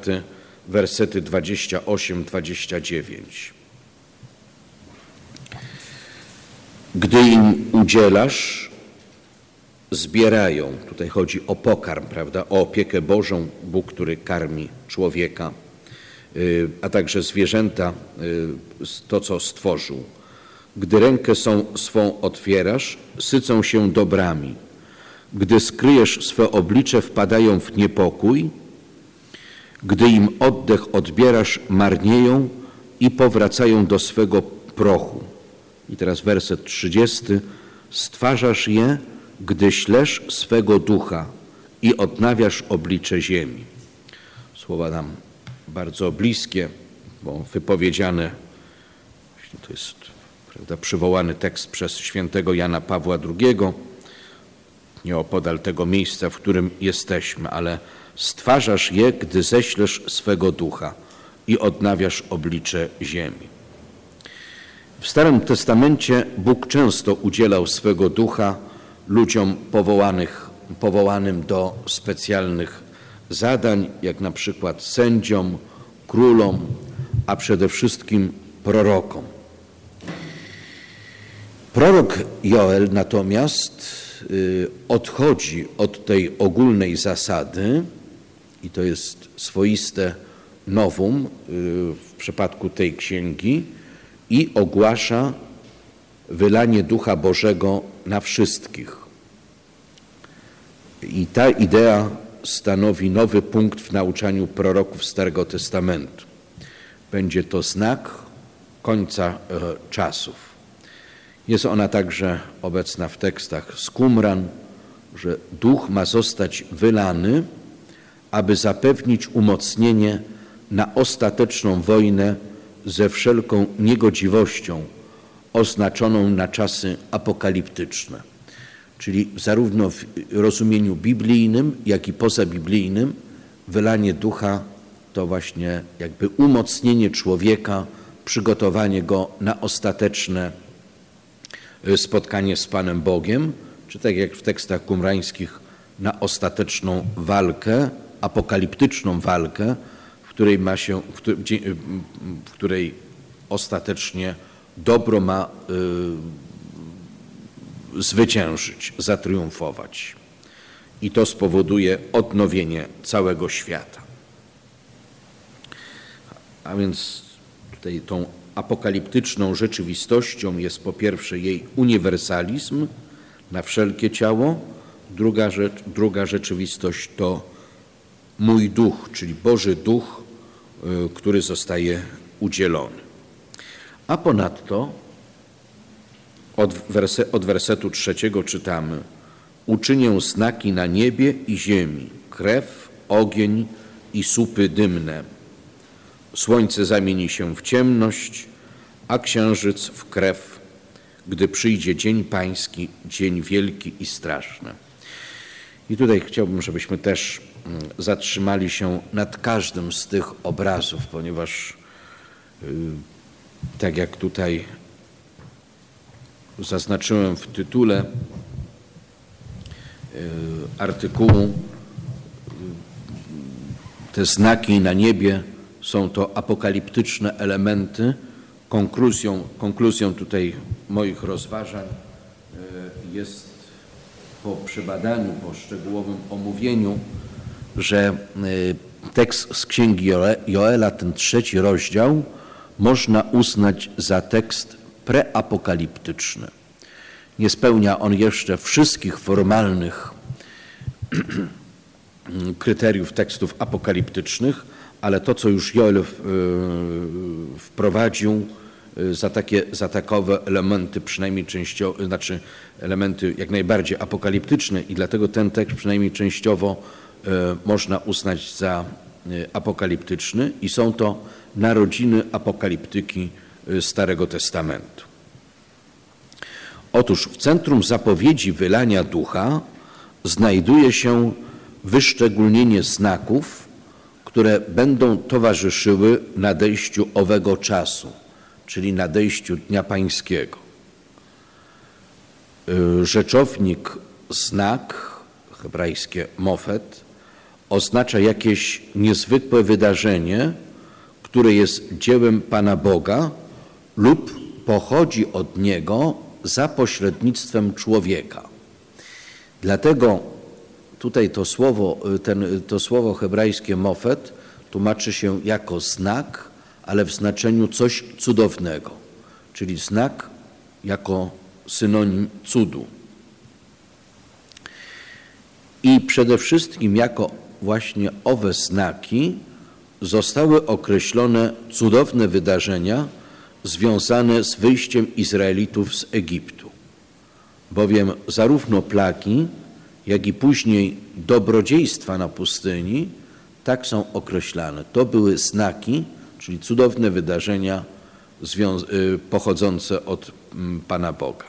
wersety 28-29. Gdy im udzielasz, zbierają, tutaj chodzi o pokarm, prawda, o opiekę Bożą, Bóg, który karmi człowieka, y, a także zwierzęta, y, to co stworzył. Gdy rękę swą otwierasz, sycą się dobrami gdy skryjesz swe oblicze, wpadają w niepokój, gdy im oddech odbierasz, marnieją i powracają do swego prochu. I teraz werset 30. Stwarzasz je, gdy ślesz swego ducha i odnawiasz oblicze ziemi. Słowa nam bardzo bliskie, bo wypowiedziane, to jest prawda, przywołany tekst przez świętego Jana Pawła II, nieopodal tego miejsca, w którym jesteśmy, ale stwarzasz je, gdy ześlesz swego ducha i odnawiasz oblicze ziemi. W Starym Testamencie Bóg często udzielał swego ducha ludziom powołanych, powołanym do specjalnych zadań, jak na przykład sędziom, królom, a przede wszystkim prorokom. Prorok Joel natomiast Y, odchodzi od tej ogólnej zasady i to jest swoiste nowum y, w przypadku tej księgi i ogłasza wylanie Ducha Bożego na wszystkich. I ta idea stanowi nowy punkt w nauczaniu proroków Starego Testamentu. będzie to znak końca e, czasów. Jest ona także obecna w tekstach z Qumran, że duch ma zostać wylany, aby zapewnić umocnienie na ostateczną wojnę ze wszelką niegodziwością oznaczoną na czasy apokaliptyczne. Czyli zarówno w rozumieniu biblijnym, jak i pozabiblijnym wylanie ducha to właśnie jakby umocnienie człowieka, przygotowanie go na ostateczne y, spotkanie z Panem Bogiem, czy tak jak w tekstach kumrańskich, na ostateczną walkę, apokaliptyczną walkę, w której ma się, w której ostatecznie dobro ma y, zwyciężyć, zatriumfować. I to spowoduje odnowienie całego świata. A więc tutaj tą apokaliptyczną rzeczywistością jest po pierwsze jej uniwersalizm na wszelkie ciało, druga, rzecz, druga rzeczywistość to mój duch, czyli Boży duch, y, który zostaje udzielony. A ponadto od, werse, od wersetu trzeciego czytamy Uczynię znaki na niebie i ziemi, krew, ogień i słupy dymne. Słońce zamieni się w ciemność, a księżyc w krew, gdy przyjdzie dzień pański, dzień wielki i straszny. I tutaj chciałbym, żebyśmy też mm, zatrzymali się nad każdym z tych obrazów, ponieważ y, tak jak tutaj zaznaczyłem w tytule y, artykułu, y, te znaki na niebie są to apokaliptyczne elementy. Konkluzją, konkluzją tutaj moich rozważań y, jest po przebadaniu, po szczegółowym omówieniu, że tekst z Księgi Joela, ten trzeci rozdział, można uznać za tekst preapokaliptyczny. Nie spełnia on jeszcze wszystkich formalnych kryteriów tekstów apokaliptycznych, ale to, co już Joel e, wprowadził e, za takie za takowe elementy, przynajmniej częściowo, znaczy elementy jak najbardziej apokaliptyczne i dlatego ten tekst przynajmniej częściowo e, można uznać za apokaliptyczny i są to narodziny apokaliptyki y, Starego Testamentu. Otóż w centrum zapowiedzi wylania ducha znajduje się wyszczególnienie znaków, które będą towarzyszyły nadejściu owego czasu, czyli nadejściu Dnia Pańskiego. Y, rzeczownik znak, hebrajskie mofet, oznacza jakieś niezwykłe wydarzenie, które jest dziełem Pana Boga lub pochodzi od Niego za pośrednictwem człowieka. Dlatego tutaj to słowo, ten, to słowo hebrajskie mofet tłumaczy się jako znak, ale w znaczeniu coś cudownego, czyli znak jako synonim cudu. I przede wszystkim jako właśnie owe znaki zostały określone cudowne wydarzenia związane z wyjściem Izraelitów z Egiptu, bowiem zarówno plaki, jak i później dobrodziejstwa na pustyni tak są określane. To były znaki, czyli cudowne wydarzenia y, pochodzące od mm, Pana Boga.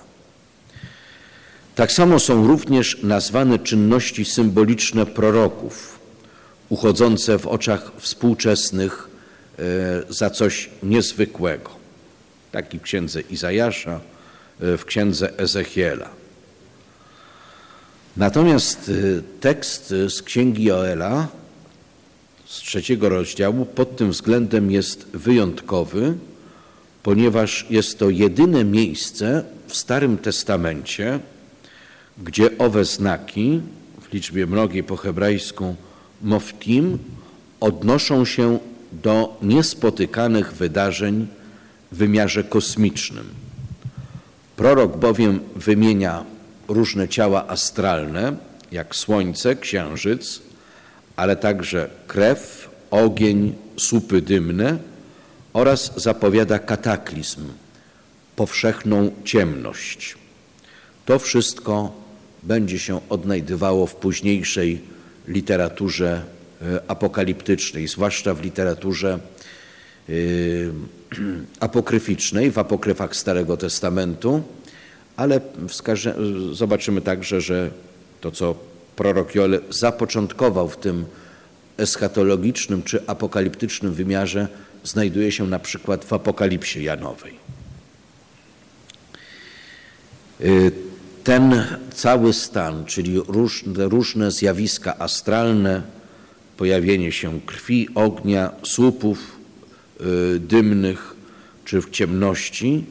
Tak samo są również nazwane czynności symboliczne proroków, uchodzące w oczach współczesnych e, za coś niezwykłego. Tak i w księdze Izajasza, e, w księdze Ezechiela. Natomiast e, tekst z księgi Joela z trzeciego rozdziału pod tym względem jest wyjątkowy, ponieważ jest to jedyne miejsce w Starym Testamencie, gdzie owe znaki w liczbie mnogiej po hebrajsku Moftim odnoszą się do niespotykanych wydarzeń w wymiarze kosmicznym. Prorok bowiem wymienia różne ciała astralne, jak słońce, księżyc, ale także krew, ogień, słupy dymne oraz zapowiada kataklizm, powszechną ciemność. To wszystko będzie się odnajdywało w późniejszej literaturze e, apokaliptycznej, zwłaszcza w literaturze e, apokryficznej, w apokryfach Starego Testamentu, ale zobaczymy także, że to, co prorok Joel zapoczątkował w tym eschatologicznym czy apokaliptycznym wymiarze, znajduje się na przykład w Apokalipsie Janowej. Ten cały stan, czyli różne, różne zjawiska astralne, pojawienie się krwi, ognia, słupów y, dymnych czy w ciemności,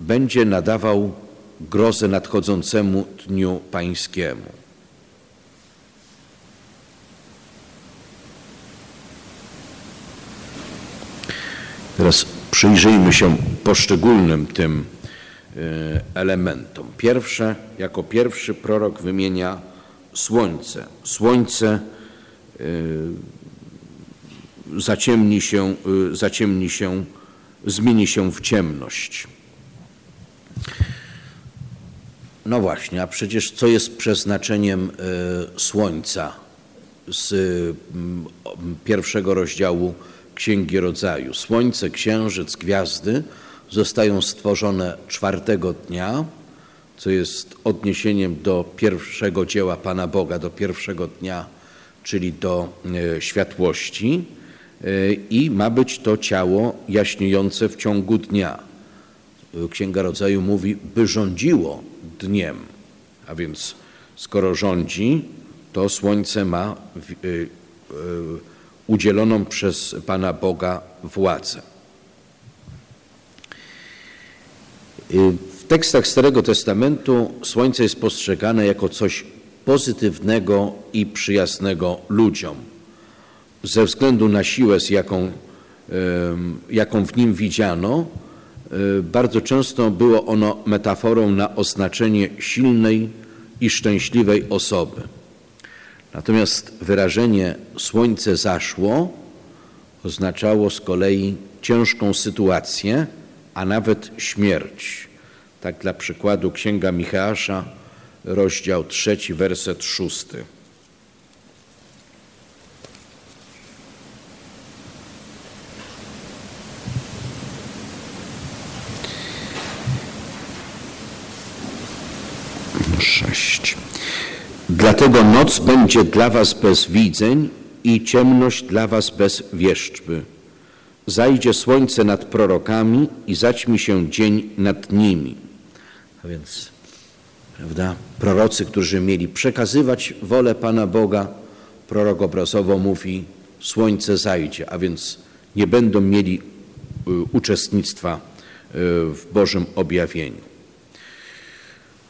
będzie nadawał grozę nadchodzącemu dniu pańskiemu. Teraz przyjrzyjmy się poszczególnym tym elementom. Pierwsze, jako pierwszy prorok wymienia słońce. Słońce e, zaciemni się, e, zaciemni się, zmieni się w ciemność. No właśnie, a przecież co jest przeznaczeniem słońca z pierwszego rozdziału Księgi Rodzaju. Słońce, księżyc, gwiazdy zostają stworzone czwartego dnia, co jest odniesieniem do pierwszego dzieła Pana Boga, do pierwszego dnia, czyli do e, światłości e, i ma być to ciało jaśniejące w ciągu dnia. E, Księga Rodzaju mówi, by rządziło dniem, a więc skoro rządzi, to słońce ma udzieloną przez Pana Boga władzę. W tekstach Starego Testamentu słońce jest postrzegane jako coś pozytywnego i przyjaznego ludziom. Ze względu na siłę, z jaką, jaką w nim widziano, bardzo często było ono metaforą na oznaczenie silnej i szczęśliwej osoby. Natomiast wyrażenie słońce zaszło oznaczało z kolei ciężką sytuację, a nawet śmierć. Tak dla przykładu Księga Micheasza, rozdział trzeci, werset szósty. Sześć. Dlatego noc będzie dla was bez widzeń i ciemność dla was bez wieszczby. Zajdzie słońce nad prorokami i zaćmi się dzień nad nimi. A więc, prawda, prorocy, którzy mieli przekazywać wolę Pana Boga, prorok obrazowo mówi, słońce zajdzie, a więc nie będą mieli y, uczestnictwa y, w Bożym objawieniu.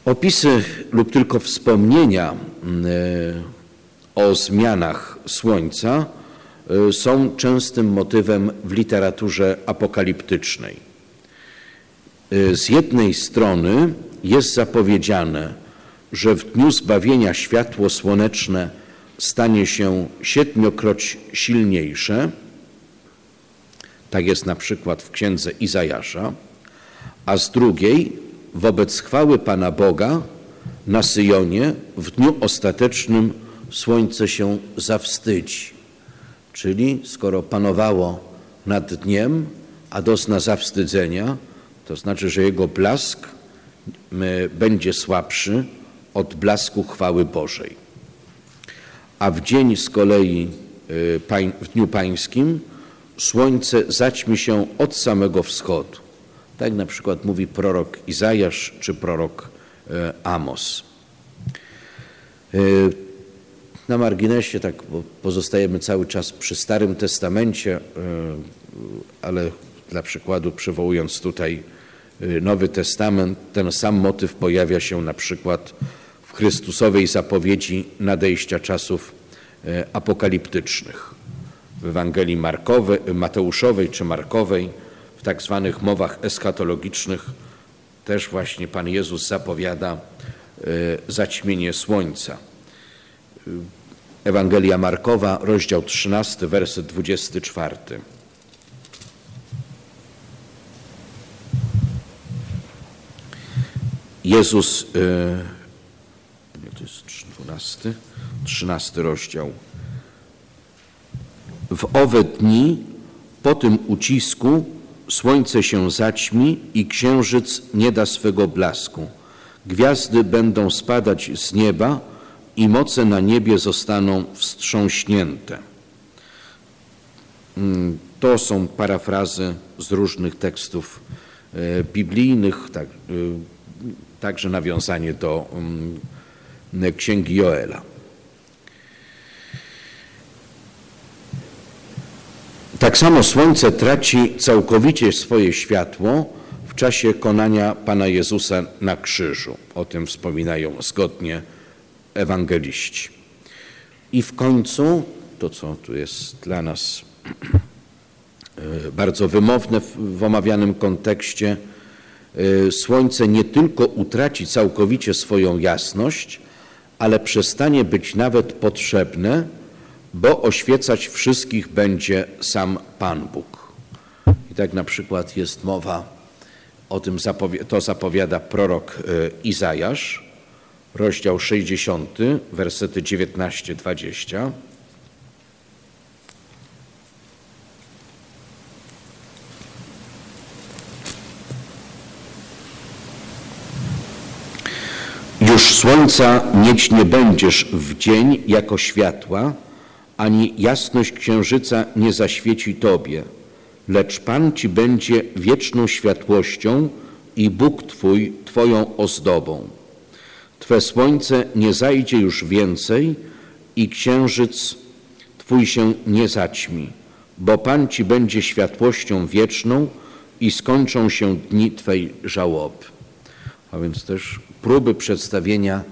Opisy lub tylko wspomnienia e, o zmianach Słońca są częstym motywem w literaturze apokaliptycznej. E, z jednej strony jest zapowiedziane, że w dniu zbawienia światło słoneczne stanie się siedmiokroć silniejsze, tak jest na przykład w księdze Izajasza, a z drugiej wobec chwały Pana Boga na Syjonie w dniu ostatecznym słońce się zawstydzi. Czyli skoro panowało nad dniem, a dozna zawstydzenia, to znaczy, że jego blask będzie słabszy od blasku chwały Bożej. A w dzień z kolei, y, w dniu pańskim, słońce zaćmi się od samego wschodu. Tak na przykład mówi prorok Izajasz czy prorok e, Amos. E, na marginesie, tak pozostajemy cały czas przy Starym Testamencie, e, ale dla przykładu przywołując tutaj Nowy Testament, ten sam motyw pojawia się na przykład w Chrystusowej zapowiedzi nadejścia czasów apokaliptycznych. W Ewangelii Markowej, Mateuszowej czy Markowej tak zwanych mowach eschatologicznych też właśnie Pan Jezus zapowiada e, zaćmienie słońca. Ewangelia Markowa, rozdział 13, werset 24. Jezus, e, to jest 12, 13 rozdział. W owe dni po tym ucisku słońce się zaćmi i księżyc nie da swego blasku. Gwiazdy będą spadać z nieba, i moce na niebie zostaną wstrząśnięte. Mm, to są parafrazy z różnych tekstów e, biblijnych, tak, e, także nawiązanie do mm, księgi Joela. Tak samo słońce traci całkowicie swoje światło w czasie konania Pana Jezusa na krzyżu. O tym wspominają zgodnie ewangeliści. I w końcu to, co tu jest dla nas e, bardzo wymowne w omawianym kontekście, e, słońce nie tylko utraci całkowicie swoją jasność, ale przestanie być nawet potrzebne, bo oświecać wszystkich będzie sam Pan Bóg. I tak na przykład jest mowa o tym, to zapowiada prorok e, Izajasz, rozdział 60, wersety 19-20. Już słońca mieć nie będziesz w dzień jako światła, ani jasność księżyca nie zaświeci Tobie, lecz Pan Ci będzie wieczną światłością i Bóg Twój Twoją ozdobą. Twe słońce nie zajdzie już więcej i księżyc Twój się nie zaćmi, bo Pan Ci będzie światłością wieczną i skończą się dni Twej żałoby. A więc też próby przedstawienia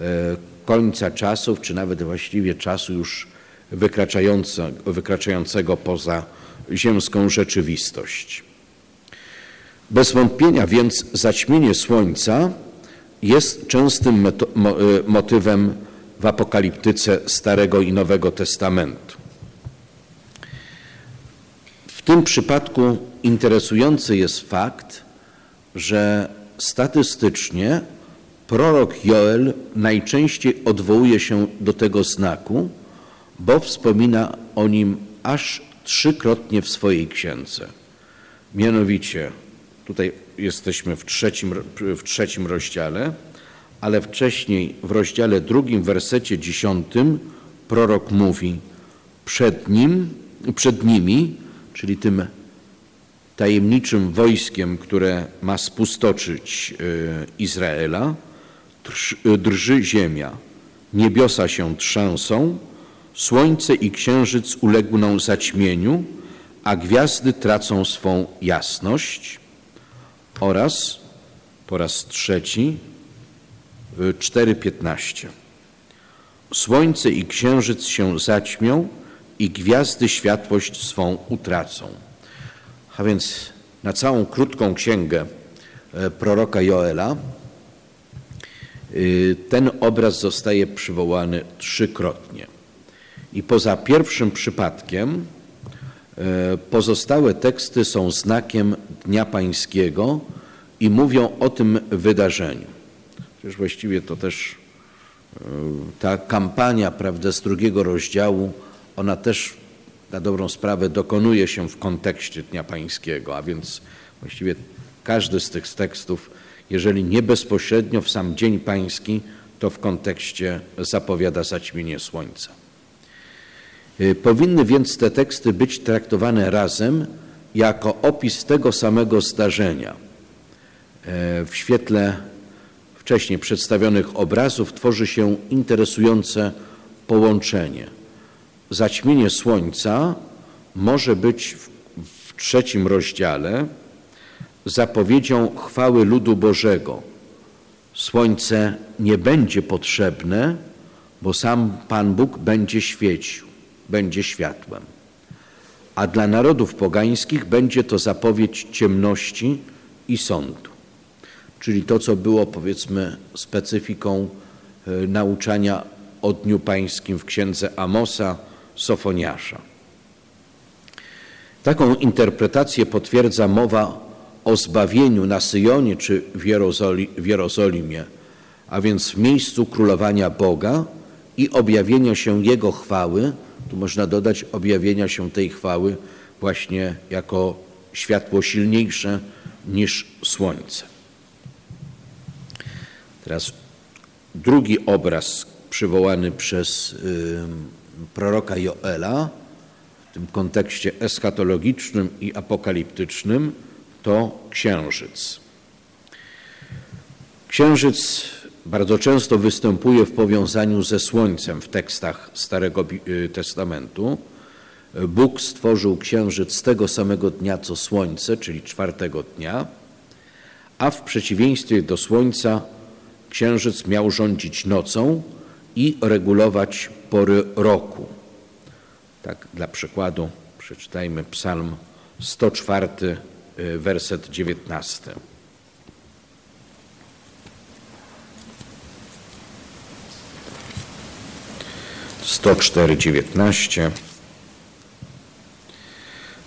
e, końca czasów, czy nawet właściwie czasu już wykraczającego poza ziemską rzeczywistość. Bez wątpienia więc zaćmienie Słońca jest częstym e, motywem w apokaliptyce Starego i Nowego Testamentu. W tym przypadku interesujący jest fakt, że statystycznie prorok Joel najczęściej odwołuje się do tego znaku, bo wspomina o nim aż trzykrotnie w swojej księdze. Mianowicie, tutaj jesteśmy w trzecim, w trzecim rozdziale, ale wcześniej w rozdziale drugim, wersecie dziesiątym, prorok mówi: przed, nim, przed nimi, czyli tym tajemniczym wojskiem, które ma spustoczyć e, Izraela, drży ziemia, niebiosa się trzęsą, Słońce i księżyc ulegną zaćmieniu, a gwiazdy tracą swą jasność oraz po raz trzeci 4.15 Słońce i księżyc się zaćmią i gwiazdy światłość swą utracą. A więc na całą krótką księgę e, proroka Joela y, ten obraz zostaje przywołany trzykrotnie. I poza pierwszym przypadkiem e, pozostałe teksty są znakiem Dnia Pańskiego i mówią o tym wydarzeniu. Przecież właściwie to też e, ta kampania prawda, z drugiego rozdziału, ona też na dobrą sprawę dokonuje się w kontekście Dnia Pańskiego, a więc właściwie każdy z tych tekstów, jeżeli nie bezpośrednio w sam Dzień Pański, to w kontekście zapowiada zaćmienie słońca. Y, powinny więc te teksty być traktowane razem jako opis tego samego zdarzenia. E, w świetle wcześniej przedstawionych obrazów tworzy się interesujące połączenie. Zaćmienie słońca może być w, w trzecim rozdziale zapowiedzią chwały ludu Bożego. Słońce nie będzie potrzebne, bo sam Pan Bóg będzie świecił będzie światłem. A dla narodów pogańskich będzie to zapowiedź ciemności i sądu. Czyli to, co było powiedzmy specyfiką e, nauczania o Dniu Pańskim w księdze Amosa, Sofoniasza. Taką interpretację potwierdza mowa o zbawieniu na Syjonie czy w, Jerozoli, w Jerozolimie, a więc w miejscu królowania Boga i objawienia się Jego chwały, tu można dodać objawienia się tej chwały właśnie jako światło silniejsze niż słońce. Teraz drugi obraz przywołany przez proroka Joela w tym kontekście eschatologicznym i apokaliptycznym to księżyc. Księżyc bardzo często występuje w powiązaniu ze słońcem w tekstach Starego y, Testamentu. Bóg stworzył księżyc tego samego dnia co słońce, czyli czwartego dnia, a w przeciwieństwie do słońca księżyc miał rządzić nocą i regulować pory roku. Tak dla przykładu przeczytajmy Psalm 104, y, werset 19. Sto cztery dziewiętnaście.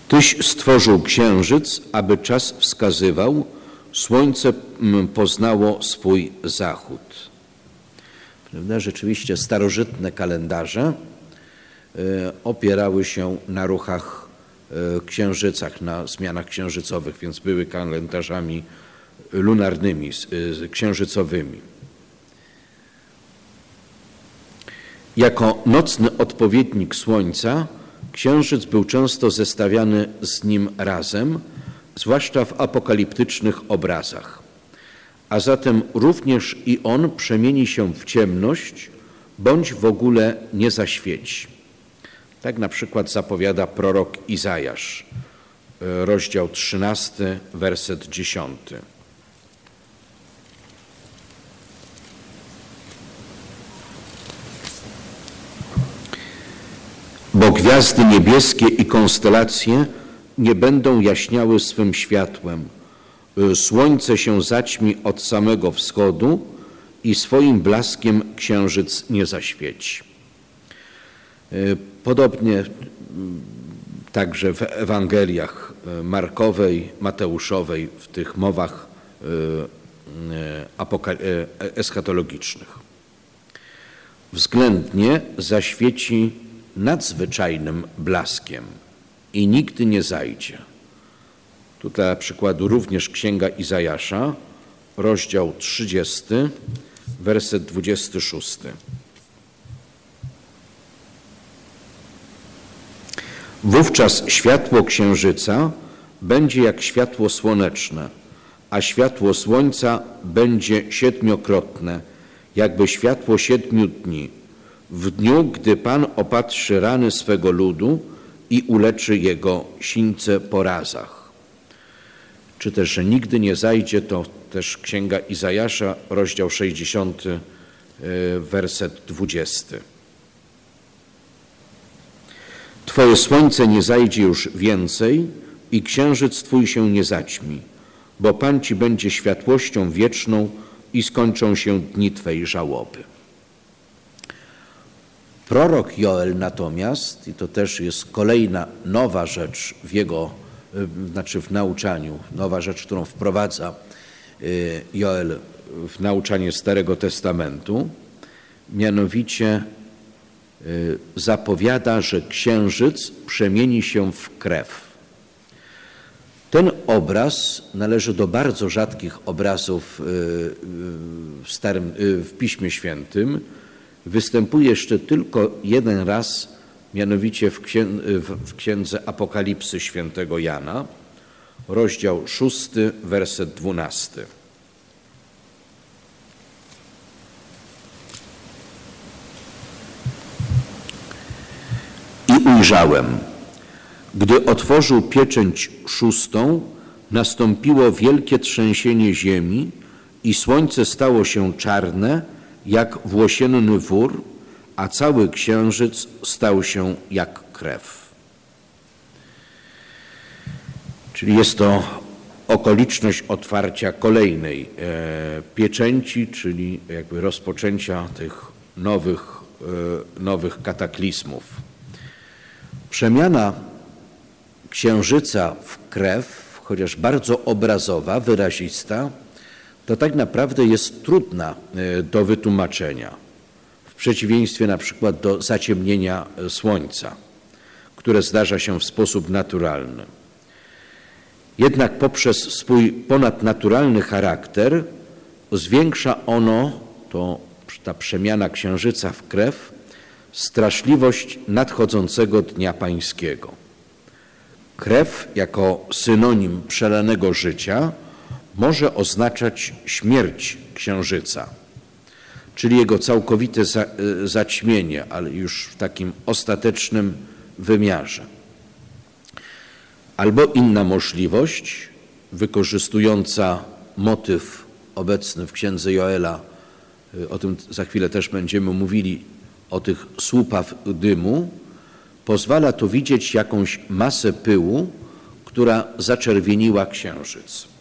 Tyś stworzył księżyc, aby czas wskazywał, słońce mm, poznało swój zachód. Prawda? Rzeczywiście starożytne kalendarze e, opierały się na ruchach e, księżycach, na zmianach księżycowych, więc były kalendarzami lunarnymi, e, księżycowymi. Jako nocny odpowiednik Słońca, księżyc był często zestawiany z nim razem, zwłaszcza w apokaliptycznych obrazach. A zatem również i on przemieni się w ciemność, bądź w ogóle nie zaświeci. Tak na przykład zapowiada prorok Izajasz, rozdział 13, werset 10. Bo gwiazdy niebieskie i konstelacje nie będą jaśniały swym światłem. Słońce się zaćmi od samego wschodu i swoim blaskiem księżyc nie zaświeci. Y, podobnie także w Ewangeliach Markowej, Mateuszowej, w tych mowach eschatologicznych. Względnie zaświeci nadzwyczajnym blaskiem i nigdy nie zajdzie. Tutaj przykładu również Księga Izajasza, rozdział 30, werset 26. Wówczas światło księżyca będzie jak światło słoneczne, a światło słońca będzie siedmiokrotne, jakby światło siedmiu dni. W dniu, gdy Pan opatrzy rany swego ludu, i uleczy jego sińce po razach. Czy też, że nigdy nie zajdzie, to też Księga Izajasza, rozdział 60, e, werset 20. Twoje słońce nie zajdzie już więcej i księżyc Twój się nie zaćmi, bo Pan Ci będzie światłością wieczną i skończą się dni Twej żałoby. Prorok Joel natomiast, i to też jest kolejna nowa rzecz w jego, y, znaczy w nauczaniu, nowa rzecz, którą wprowadza y, Joel w nauczanie Starego Testamentu, mianowicie y, zapowiada, że księżyc przemieni się w krew. Ten obraz należy do bardzo rzadkich obrazów w, Starym, w Piśmie Świętym, występuje jeszcze tylko jeden raz, mianowicie w, w księdze Apokalipsy świętego Jana, rozdział 6, werset 12. I ujrzałem, gdy otworzył pieczęć szóstą, nastąpiło wielkie trzęsienie ziemi i słońce stało się czarne, jak włosienny wór, a cały księżyc stał się jak krew. Czyli jest to okoliczność otwarcia kolejnej e, pieczęci, czyli jakby rozpoczęcia tych nowych, e, nowych kataklizmów. Przemiana księżyca w krew chociaż bardzo obrazowa, wyrazista, to tak naprawdę jest trudna e, do wytłumaczenia. W przeciwieństwie na przykład do zaciemnienia e, słońca, które zdarza się w sposób naturalny. Jednak poprzez swój ponadnaturalny charakter zwiększa ono, to ta przemiana księżyca w krew, straszliwość nadchodzącego Dnia Pańskiego. Krew jako synonim przelanego życia może oznaczać śmierć księżyca, czyli jego całkowite y, zaćmienie, ale już w takim ostatecznym wymiarze. Albo inna możliwość, wykorzystująca motyw obecny w księdze Joela, y, o tym za chwilę też będziemy mówili, o tych słupach dymu, pozwala tu widzieć jakąś masę pyłu, która zaczerwieniła księżyc.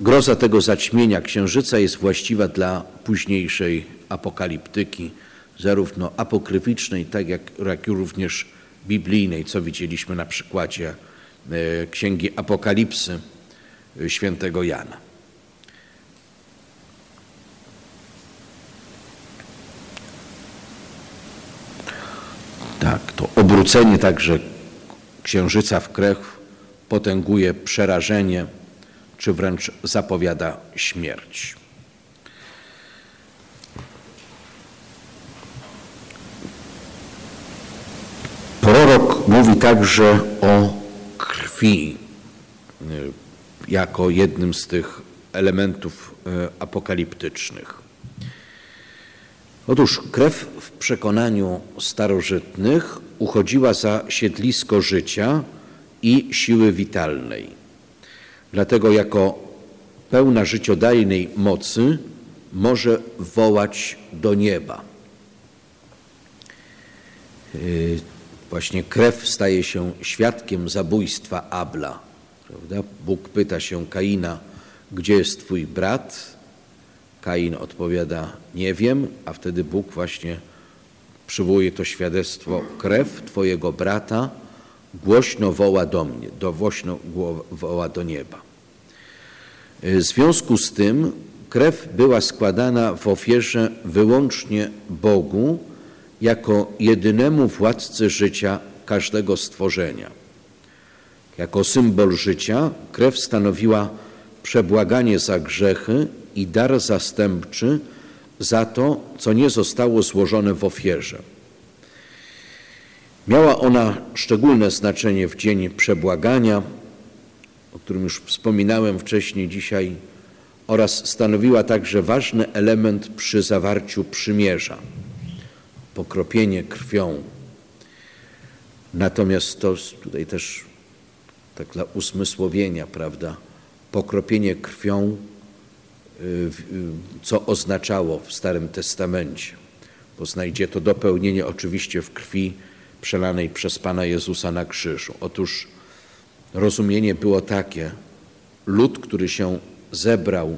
Groza tego zaćmienia księżyca jest właściwa dla późniejszej apokaliptyki, zarówno apokryficznej, tak jak, jak również biblijnej, co widzieliśmy na przykładzie e, Księgi Apokalipsy e, świętego Jana. Tak, to obrócenie także księżyca w krew potęguje przerażenie, czy wręcz zapowiada śmierć. Prorok mówi także o krwi y, jako jednym z tych elementów y, apokaliptycznych. Otóż krew w przekonaniu starożytnych uchodziła za siedlisko życia i siły witalnej. Dlatego jako pełna życiodajnej mocy może wołać do nieba. Y, właśnie krew staje się świadkiem zabójstwa Abla. Prawda? Bóg pyta się Kaina, gdzie jest twój brat? Kain odpowiada, nie wiem, a wtedy Bóg właśnie przywołuje to świadectwo, krew Twojego brata głośno woła do mnie, do głośno woła do nieba. W związku z tym krew była składana w ofierze wyłącznie Bogu jako jedynemu władcy życia każdego stworzenia. Jako symbol życia krew stanowiła przebłaganie za grzechy i dar zastępczy za to, co nie zostało złożone w ofierze. Miała ona szczególne znaczenie w dzień przebłagania, o którym już wspominałem wcześniej dzisiaj, oraz stanowiła także ważny element przy zawarciu przymierza pokropienie krwią. Natomiast to tutaj też tak dla usmysłowienia, prawda, pokropienie krwią Y, y, co oznaczało w Starym Testamencie, bo znajdzie to dopełnienie oczywiście w krwi przelanej przez Pana Jezusa na krzyżu. Otóż rozumienie było takie, lud, który się zebrał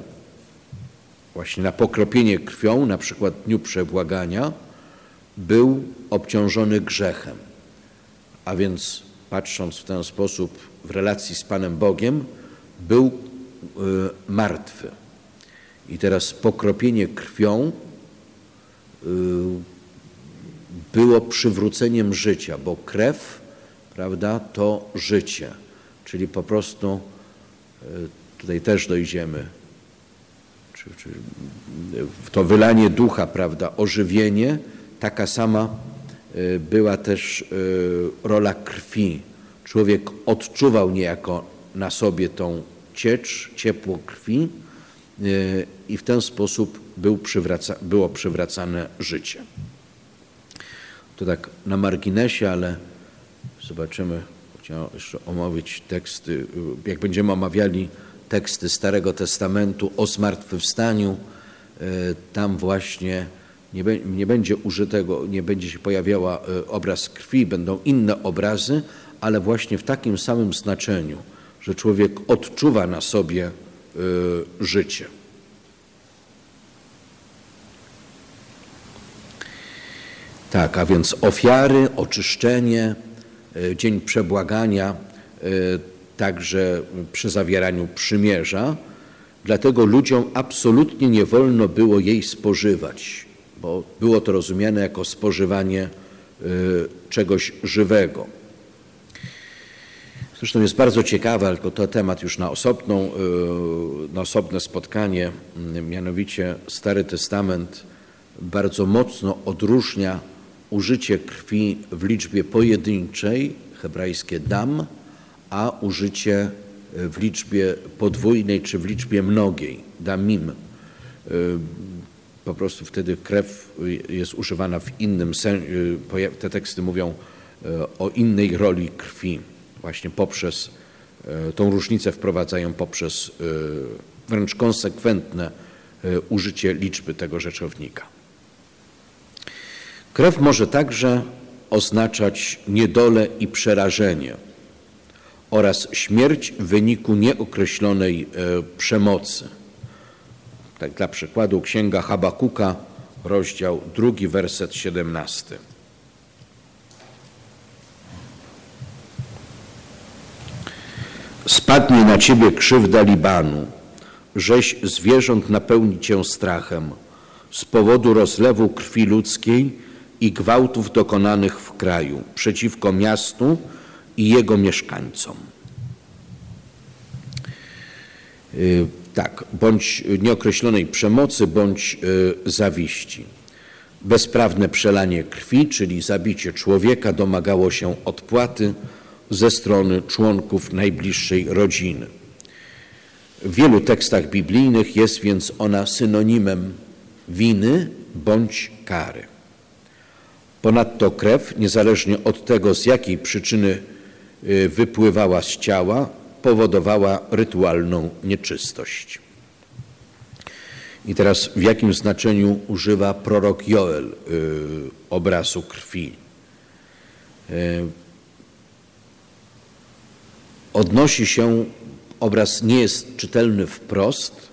właśnie na pokropienie krwią, na przykład dniu przebłagania, był obciążony grzechem. A więc patrząc w ten sposób w relacji z Panem Bogiem, był y, martwy. I teraz pokropienie krwią y, było przywróceniem życia, bo krew, prawda, to życie. Czyli po prostu y, tutaj też dojdziemy. Czy, czy to wylanie ducha, prawda, ożywienie, taka sama y, była też rola krwi. Człowiek odczuwał niejako na sobie tą ciecz, ciepło krwi, i w ten sposób był przywraca, było przywracane życie. To tak na marginesie, ale zobaczymy, chciałem jeszcze omówić teksty, jak będziemy omawiali teksty Starego Testamentu o zmartwychwstaniu, e, tam właśnie nie, nie będzie użytego, nie będzie się pojawiała e, obraz krwi, będą inne obrazy, ale właśnie w takim samym znaczeniu, że człowiek odczuwa na sobie Y, życie. Tak, a więc ofiary, oczyszczenie, y, dzień przebłagania y, także przy zawieraniu przymierza. Dlatego ludziom absolutnie nie wolno było jej spożywać, bo było to rozumiane jako spożywanie czegoś żywego. Zresztą jest bardzo ciekawe, ale to temat już na, osobną, na osobne spotkanie, mianowicie Stary Testament bardzo mocno odróżnia użycie krwi w liczbie pojedynczej, hebrajskie dam, a użycie w liczbie podwójnej czy w liczbie mnogiej, damim. Po prostu wtedy krew jest używana w innym sensie, te teksty mówią o innej roli krwi, właśnie poprzez tą różnicę wprowadzają poprzez wręcz konsekwentne użycie liczby tego rzeczownika. Krew może także oznaczać niedolę i przerażenie oraz śmierć w wyniku nieokreślonej przemocy. Tak dla przykładu Księga Habakuka, rozdział drugi, werset 17. Spadnie na ciebie krzywda Libanu, rzeź zwierząt napełni cię strachem z powodu rozlewu krwi ludzkiej i gwałtów dokonanych w kraju przeciwko miastu i jego mieszkańcom. Tak, bądź nieokreślonej przemocy, bądź zawiści. Bezprawne przelanie krwi, czyli zabicie człowieka, domagało się odpłaty ze strony członków najbliższej rodziny. W wielu tekstach biblijnych jest więc ona synonimem winy bądź kary. Ponadto krew, niezależnie od tego, z jakiej przyczyny wypływała z ciała, powodowała rytualną nieczystość. I teraz w jakim znaczeniu używa prorok Joel y, obrazu krwi? Y, odnosi się, obraz nie jest czytelny wprost,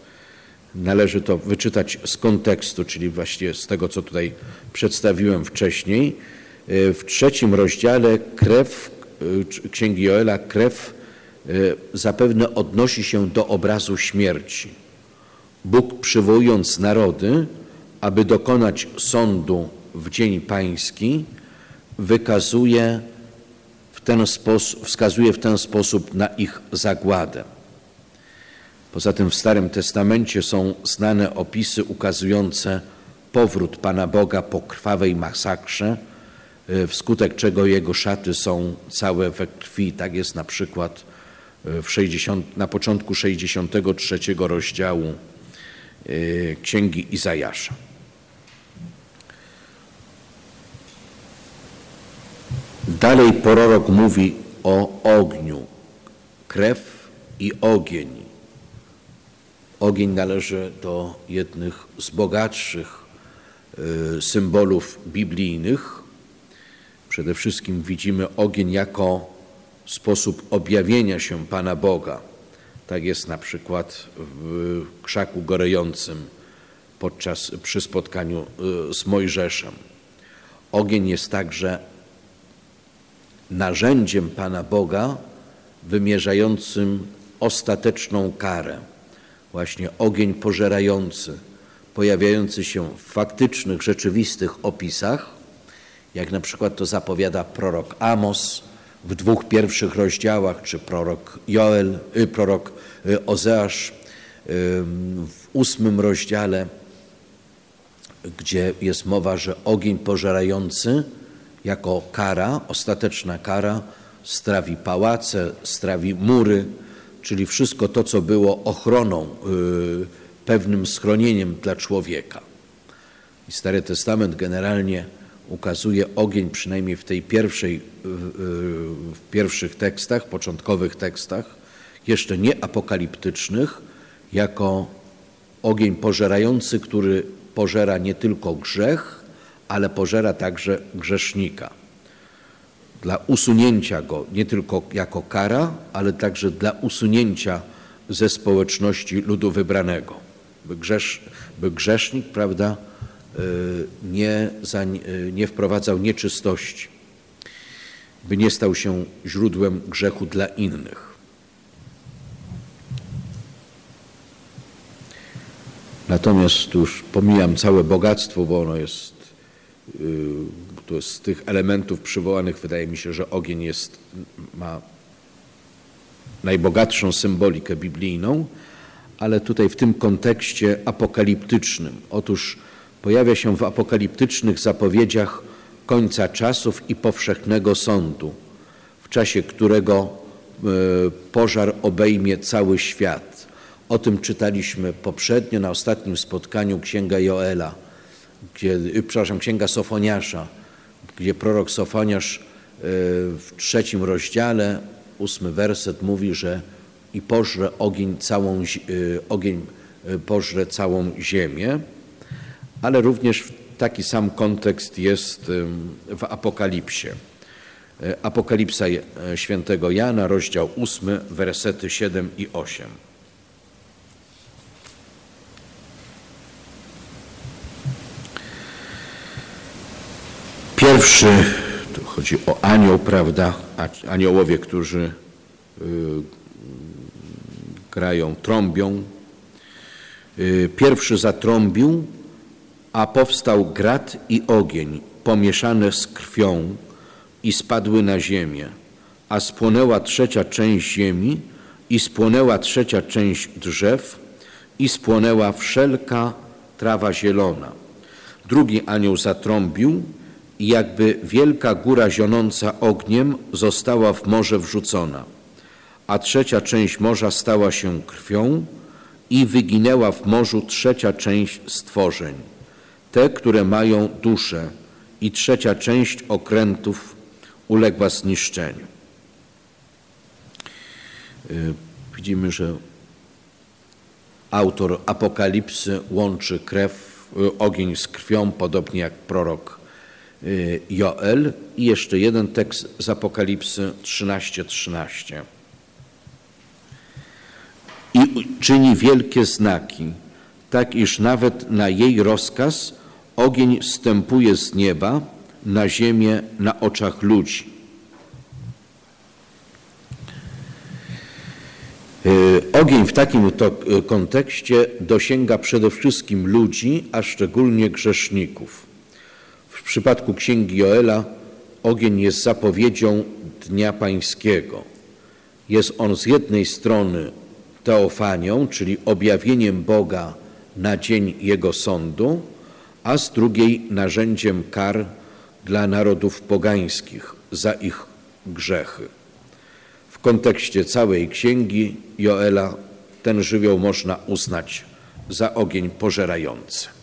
należy to wyczytać z kontekstu, czyli właśnie z tego, co tutaj przedstawiłem wcześniej. Y, w trzecim rozdziale krew Księgi Joela, krew zapewne odnosi się do obrazu śmierci. Bóg przywołując narody, aby dokonać sądu w dzień pański, wykazuje w ten sposób, wskazuje w ten sposób na ich zagładę. Poza tym w Starym Testamencie są znane opisy ukazujące powrót Pana Boga po krwawej masakrze, wskutek czego jego szaty są całe we krwi. Tak jest na przykład w 60, na początku 63 rozdziału Księgi Izajasza. Dalej prorok mówi o ogniu, krew i ogień. Ogień należy do jednych z bogatszych symbolów biblijnych. Przede wszystkim widzimy ogień jako sposób objawienia się Pana Boga. Tak jest na przykład w krzaku gorejącym podczas, przy spotkaniu z Mojżeszem. Ogień jest także narzędziem Pana Boga wymierzającym ostateczną karę. Właśnie ogień pożerający, pojawiający się w faktycznych, rzeczywistych opisach, jak na przykład to zapowiada prorok Amos w dwóch pierwszych rozdziałach, czy prorok Joel, prorok Ozeasz w ósmym rozdziale, gdzie jest mowa, że ogień pożerający jako kara, ostateczna kara, strawi pałace, strawi mury, czyli wszystko to, co było ochroną, pewnym schronieniem dla człowieka. I Stary Testament generalnie ukazuje ogień, przynajmniej w tej pierwszej, w pierwszych tekstach, początkowych tekstach, jeszcze nie apokaliptycznych, jako ogień pożerający, który pożera nie tylko grzech, ale pożera także grzesznika dla usunięcia go nie tylko jako kara, ale także dla usunięcia ze społeczności ludu wybranego, by, grzesz, by grzesznik prawda, e, nie, e, nie wprowadzał nieczystości, by nie stał się źródłem grzechu dla innych. Natomiast już pomijam całe bogactwo, bo ono jest y, z tych elementów przywołanych, wydaje mi się, że ogień jest, ma najbogatszą symbolikę biblijną, ale tutaj w tym kontekście apokaliptycznym. Otóż pojawia się w apokaliptycznych zapowiedziach końca czasów i powszechnego sądu, w czasie którego y, pożar obejmie cały świat. O tym czytaliśmy poprzednio na ostatnim spotkaniu Księga Joela, gdzie, przepraszam, Księga Sofoniasza, gdzie prorok Sofoniasz y, w trzecim rozdziale, ósmy werset mówi, że i pożre ogień całą, y, ogień pożre całą ziemię, ale również taki sam kontekst jest w Apokalipsie. Apokalipsa świętego Jana, rozdział 8, wersety 7 i 8. Pierwszy, tu chodzi o anioł, prawda? Aniołowie, którzy y, grają, trąbią. Y, pierwszy zatrąbił, a powstał grat i ogień pomieszane z krwią i spadły na ziemię, a spłonęła trzecia część ziemi i spłonęła trzecia część drzew i spłonęła wszelka trawa zielona. Drugi anioł zatrąbił, i jakby wielka góra zionąca ogniem została w morze wrzucona, a trzecia część morza stała się krwią i wyginęła w morzu trzecia część stworzeń, te, które mają duszę i trzecia część okrętów uległa zniszczeniu. Y, widzimy, że autor Apokalipsy łączy krew, y, ogień z krwią, podobnie jak prorok Joel i jeszcze jeden tekst z Apokalipsy 13:13. 13. I czyni wielkie znaki, tak iż nawet na jej rozkaz ogień stępuje z nieba na ziemię na oczach ludzi. Y, ogień w takim to y, kontekście dosięga przede wszystkim ludzi, a szczególnie grzeszników. Przypadku księgi Joela ogień jest zapowiedzią Dnia Pańskiego. Jest on z jednej strony teofanią, czyli objawieniem Boga na dzień Jego sądu, a z drugiej narzędziem kar dla narodów pogańskich za ich grzechy. W kontekście całej księgi Joela ten żywioł można uznać za ogień pożerający.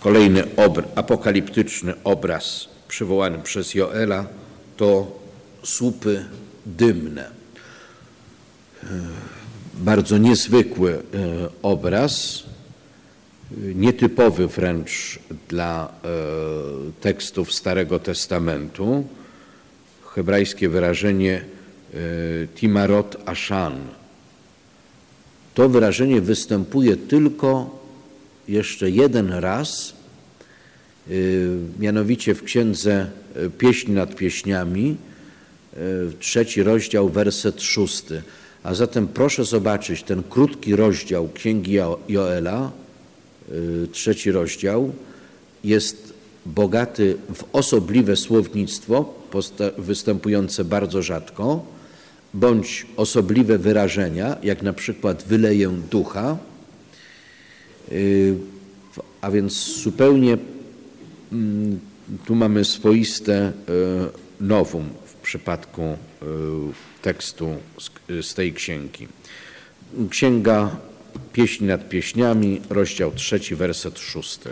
Kolejny obr, apokaliptyczny obraz przywołany przez Joela to słupy dymne. E, bardzo niezwykły e, obraz, nietypowy wręcz dla e, tekstów Starego Testamentu. Hebrajskie wyrażenie timarot ashan. To wyrażenie występuje tylko jeszcze jeden raz, y, mianowicie w księdze y, Pieśń nad pieśniami, y, trzeci rozdział, werset szósty. A zatem proszę zobaczyć ten krótki rozdział Księgi Joela, trzeci rozdział, jest bogaty w osobliwe słownictwo, występujące bardzo rzadko, bądź osobliwe wyrażenia, jak na przykład wyleję ducha, a więc zupełnie mm, tu mamy swoiste y, nowum w przypadku y, tekstu z tej księgi. Księga Pieśni nad pieśniami, rozdział trzeci, werset szósty.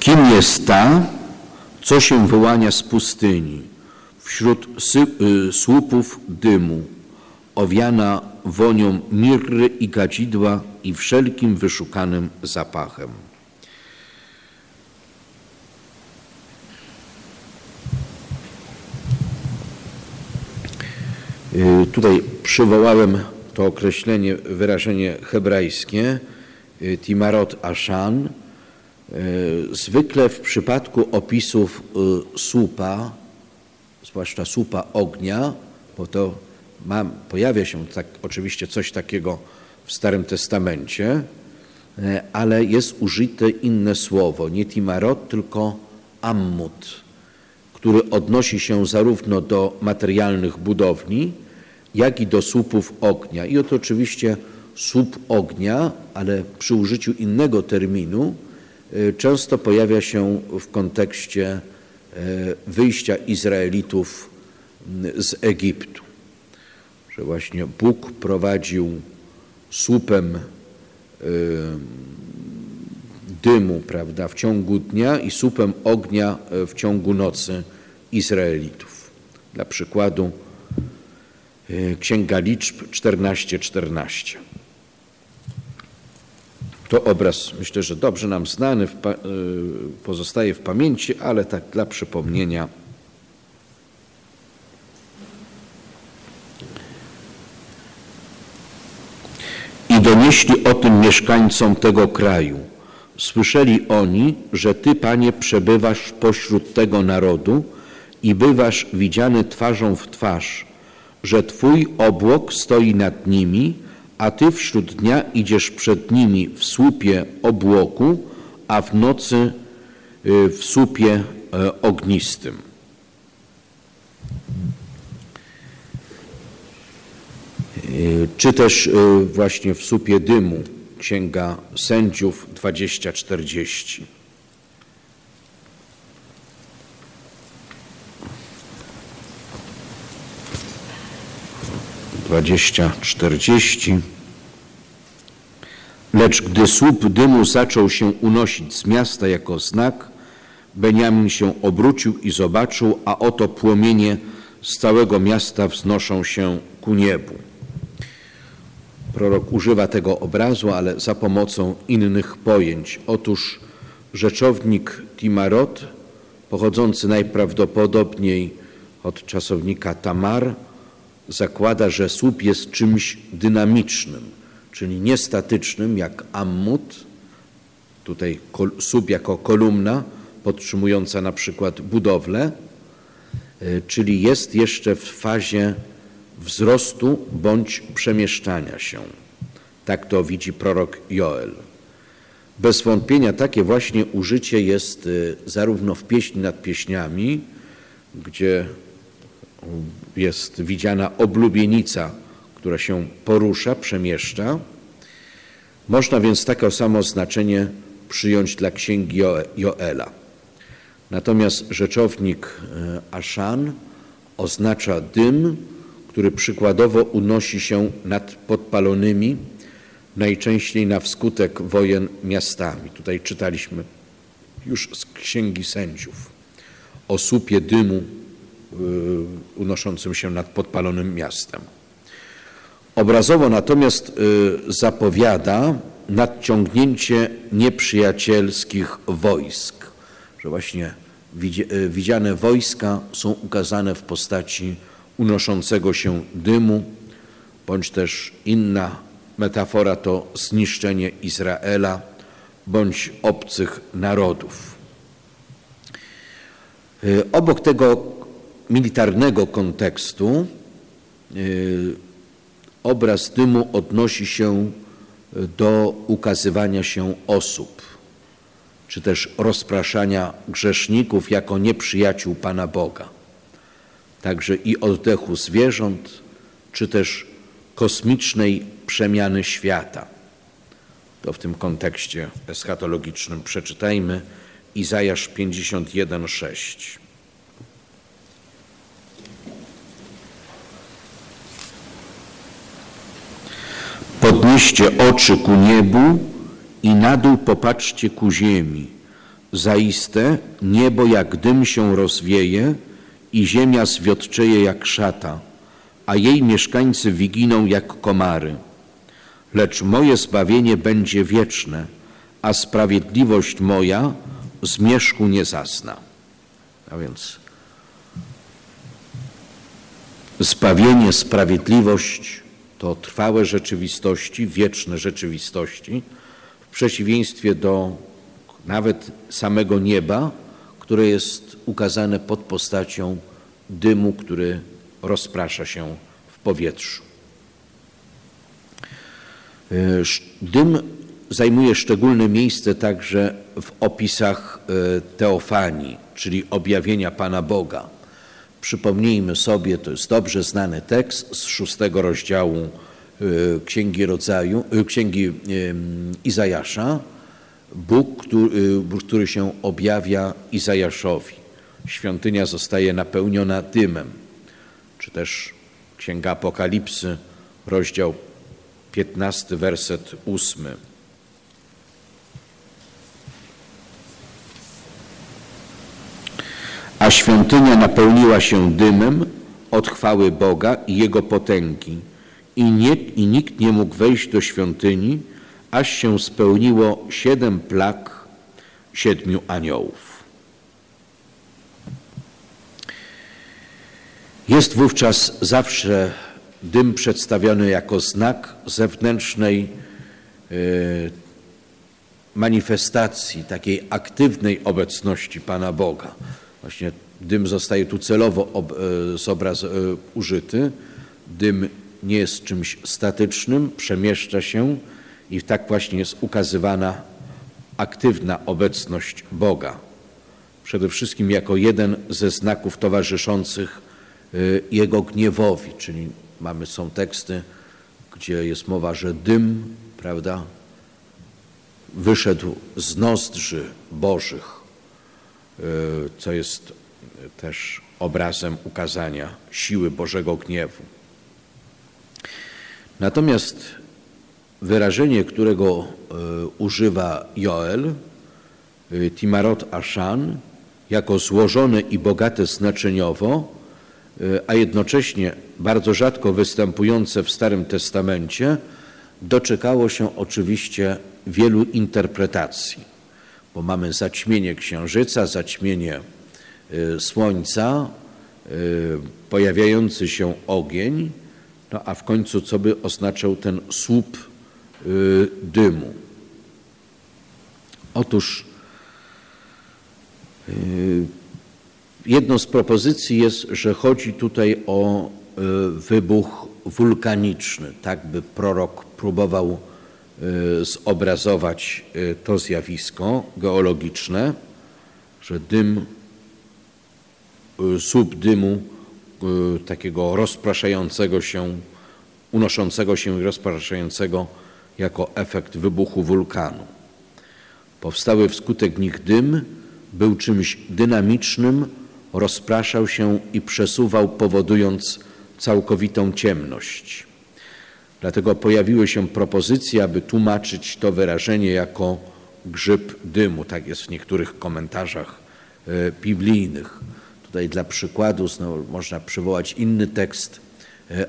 Kim jest ta, co się wyłania z pustyni? Wśród y, słupów dymu, owiana wonią mirry i gadzidła i wszelkim wyszukanym zapachem. Y, tutaj przywołałem to określenie, wyrażenie hebrajskie, y, timarot ashan. Zwykle w przypadku opisów słupa zwłaszcza słupa ognia, bo to ma, pojawia się tak, oczywiście coś takiego w Starym Testamencie, e, ale jest użyte inne słowo, nie timarot, tylko ammut, który odnosi się zarówno do materialnych budowli, jak i do słupów ognia. I oto oczywiście słup ognia, ale przy użyciu innego terminu, e, często pojawia się w kontekście wyjścia Izraelitów z Egiptu. Że właśnie Bóg prowadził słupem e, dymu, prawda, w ciągu dnia i słupem ognia w ciągu nocy Izraelitów. Dla przykładu Księga Liczb 14:14. 14. To obraz, myślę, że dobrze nam znany, w, pozostaje w pamięci, ale tak dla przypomnienia. I donieśli o tym mieszkańcom tego kraju. Słyszeli oni, że Ty, Panie, przebywasz pośród tego narodu i bywasz widziany twarzą w twarz, że Twój obłok stoi nad nimi, a Ty wśród dnia idziesz przed nimi w słupie obłoku, a w nocy y, w słupie e, ognistym. Y, czy też y, właśnie w słupie dymu, Księga Sędziów 2040. Dwadzieścia czterdzieści. Lecz gdy słup dymu zaczął się unosić z miasta jako znak, Beniamin się obrócił i zobaczył, a oto płomienie z całego miasta wznoszą się ku niebu. Prorok używa tego obrazu, ale za pomocą innych pojęć. Otóż rzeczownik Timarot, pochodzący najprawdopodobniej od czasownika Tamar, zakłada, że słup jest czymś dynamicznym, czyli niestatycznym jak ammut, tutaj słup jako kolumna podtrzymująca na przykład budowlę, e, czyli jest jeszcze w fazie wzrostu bądź przemieszczania się. Tak to widzi prorok Joel. Bez wątpienia takie właśnie użycie jest y, zarówno w pieśni nad pieśniami, gdzie jest widziana oblubienica, która się porusza, przemieszcza. Można więc takie samo znaczenie przyjąć dla księgi Joela. Natomiast rzeczownik y, Aszan oznacza dym, który przykładowo unosi się nad podpalonymi, najczęściej na wskutek wojen miastami. Tutaj czytaliśmy już z Księgi Sędziów o słupie dymu unoszącym się nad podpalonym miastem. Obrazowo natomiast y, zapowiada nadciągnięcie nieprzyjacielskich wojsk, że właśnie y, widziane wojska są ukazane w postaci unoszącego się dymu, bądź też inna metafora to zniszczenie Izraela bądź obcych narodów. Y, obok tego militarnego kontekstu y, obraz dymu odnosi się do ukazywania się osób, czy też rozpraszania grzeszników jako nieprzyjaciół Pana Boga także i oddechu zwierząt, czy też kosmicznej przemiany świata. To w tym kontekście eschatologicznym przeczytajmy Izajasz 51:6. Podnieście oczy ku niebu i na dół popatrzcie ku ziemi. Zaiste niebo jak dym się rozwieje, i ziemia zwiotczeje jak szata, a jej mieszkańcy wyginą jak komary. Lecz moje zbawienie będzie wieczne, a sprawiedliwość moja zmierzchu nie zasna. A więc zbawienie, sprawiedliwość to trwałe rzeczywistości, wieczne rzeczywistości, w przeciwieństwie do nawet samego nieba, które jest ukazane pod postacią dymu, który rozprasza się w powietrzu. Dym zajmuje szczególne miejsce także w opisach teofanii, czyli objawienia Pana Boga. Przypomnijmy sobie, to jest dobrze znany tekst z szóstego rozdziału Księgi Rodzaju, Księgi Izajasza. Bóg, który, który się objawia Izajaszowi. Świątynia zostaje napełniona dymem. Czy też Księga Apokalipsy, rozdział 15, werset 8. A świątynia napełniła się dymem od chwały Boga i Jego potęgi i, nie, i nikt nie mógł wejść do świątyni, aż się spełniło siedem plag siedmiu aniołów. Jest wówczas zawsze dym przedstawiony jako znak zewnętrznej y, manifestacji, takiej aktywnej obecności Pana Boga. Właśnie dym zostaje tu celowo ob, y, z obraz, y, użyty. Dym nie jest czymś statycznym, przemieszcza się i tak właśnie jest ukazywana aktywna obecność Boga. Przede wszystkim jako jeden ze znaków towarzyszących Jego gniewowi, czyli mamy, są teksty, gdzie jest mowa, że dym, prawda, wyszedł z nozdrzy Bożych, co jest też obrazem ukazania siły Bożego gniewu. Natomiast wyrażenie, którego używa Joel, Timarot Ashan, jako złożone i bogate znaczeniowo, a jednocześnie bardzo rzadko występujące w Starym Testamencie, doczekało się oczywiście wielu interpretacji, bo mamy zaćmienie księżyca, zaćmienie słońca, pojawiający się ogień, no a w końcu co by oznaczał ten słup dymu? Otóż jedną z propozycji jest, że chodzi tutaj o wybuch wulkaniczny. Tak by prorok próbował zobrazować to zjawisko geologiczne, że dym, słup dymu takiego rozpraszającego się, unoszącego się i rozpraszającego jako efekt wybuchu wulkanu. Powstały wskutek nich dym był czymś dynamicznym, rozpraszał się i przesuwał, powodując całkowitą ciemność. Dlatego pojawiły się propozycje, aby tłumaczyć to wyrażenie jako grzyb dymu. Tak jest w niektórych komentarzach biblijnych. Tutaj dla przykładu znowu można przywołać inny tekst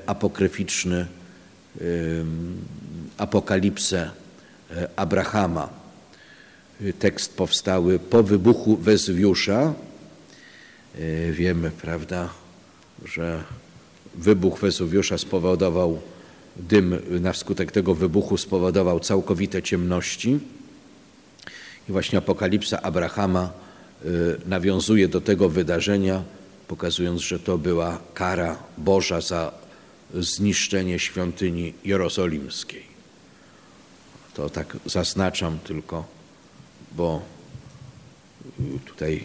apokryficzny, Apokalipsę Abrahama. Tekst powstały po wybuchu Wezwiusza. Wiemy, prawda, że wybuch Wezuwiusza spowodował, dym na skutek tego wybuchu spowodował całkowite ciemności. I właśnie Apokalipsa Abrahama nawiązuje do tego wydarzenia, pokazując, że to była kara Boża za zniszczenie świątyni jerozolimskiej. To tak zaznaczam tylko, bo tutaj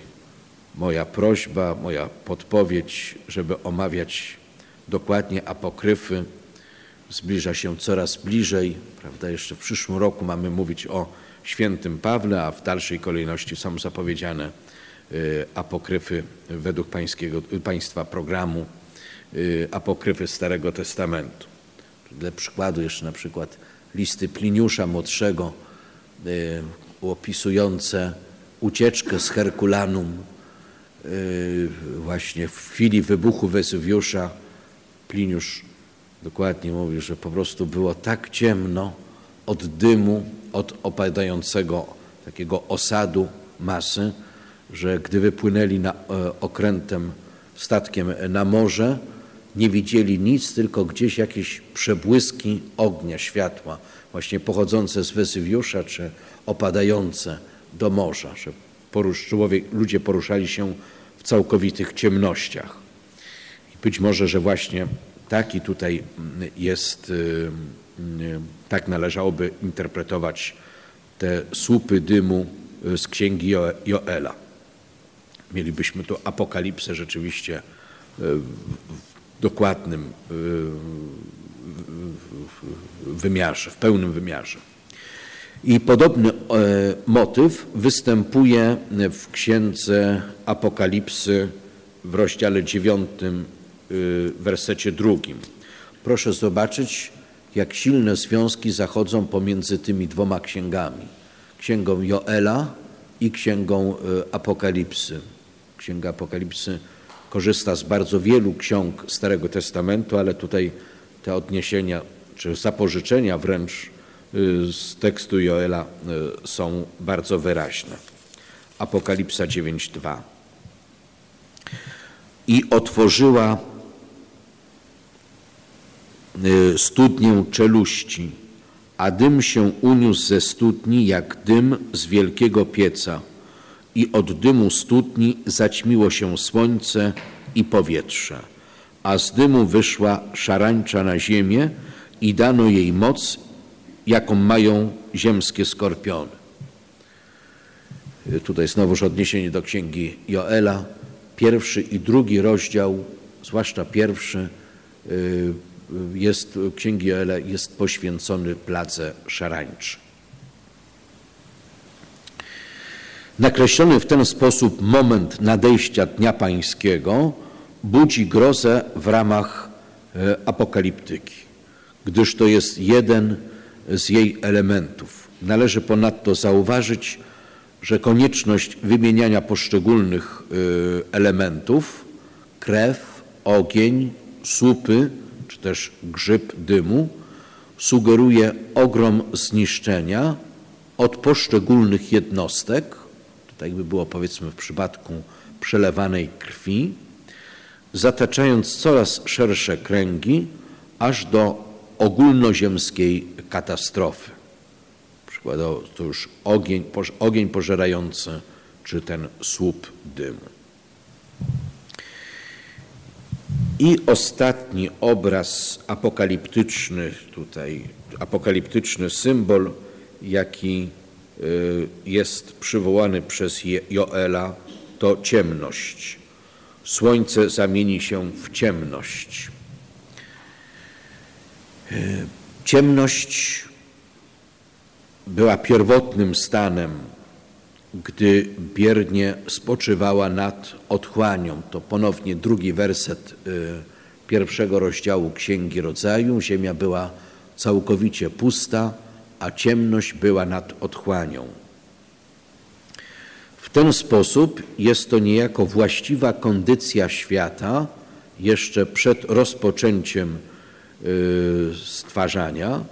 moja prośba, moja podpowiedź, żeby omawiać dokładnie apokryfy, zbliża się coraz bliżej. Prawda? Jeszcze w przyszłym roku mamy mówić o świętym Pawle, a w dalszej kolejności są zapowiedziane apokryfy według pańskiego, państwa programu, apokryfy Starego Testamentu. Dla przykładu jeszcze na przykład listy Pliniusza Młodszego opisujące ucieczkę z Herkulanum właśnie w chwili wybuchu Wesuwiusza. Pliniusz dokładnie mówi, że po prostu było tak ciemno od dymu, od opadającego takiego osadu masy, że gdy wypłynęli na, okrętem, statkiem na morze, nie widzieli nic, tylko gdzieś jakieś przebłyski ognia, światła, właśnie pochodzące z Wesywiusza, czy opadające do morza, że porusz, człowiek, ludzie poruszali się w całkowitych ciemnościach. Być może, że właśnie taki tutaj jest, tak należałoby interpretować te słupy dymu z księgi Joela. Mielibyśmy tu apokalipsę rzeczywiście w dokładnym wymiarze, w pełnym wymiarze. I podobny e, motyw występuje w księdze Apokalipsy w rozdziale 9, y, wersecie drugim. Proszę zobaczyć, jak silne związki zachodzą pomiędzy tymi dwoma księgami. Księgą Joela i księgą y, Apokalipsy. Księga Apokalipsy korzysta z bardzo wielu ksiąg Starego Testamentu, ale tutaj te odniesienia czy zapożyczenia wręcz y, z tekstu Joela y, są bardzo wyraźne. Apokalipsa 9:2. I otworzyła y, studnię czeluści, a dym się uniósł ze studni jak dym z wielkiego pieca i od dymu studni zaćmiło się słońce i powietrze, a z dymu wyszła szarańcza na ziemię i dano jej moc, jaką mają ziemskie skorpiony. Tutaj znowuż odniesienie do księgi Joela. Pierwszy i drugi rozdział, zwłaszcza pierwszy, y, jest, księgi Joela jest poświęcony pladze szarańczy. Nakreślony w ten sposób moment nadejścia Dnia Pańskiego budzi grozę w ramach e, apokaliptyki, gdyż to jest jeden z jej elementów. Należy ponadto zauważyć, że konieczność wymieniania poszczególnych e, elementów krew, ogień, słupy też grzyb dymu sugeruje ogrom zniszczenia od poszczególnych jednostek tak by było powiedzmy w przypadku przelewanej krwi, zataczając coraz szersze kręgi, aż do ogólnoziemskiej katastrofy. Przykładowo to już ogień, ogień pożerający, czy ten słup dymu. I ostatni obraz apokaliptyczny, tutaj apokaliptyczny symbol, jaki Y, jest przywołany przez Joela, to ciemność. Słońce zamieni się w ciemność. Y, ciemność była pierwotnym stanem, gdy biernie spoczywała nad otchłanią. To ponownie drugi werset y, pierwszego rozdziału Księgi Rodzaju. Ziemia była całkowicie pusta, a ciemność była nad otchłanią. W ten sposób jest to niejako właściwa kondycja świata jeszcze przed rozpoczęciem y, stwarzania,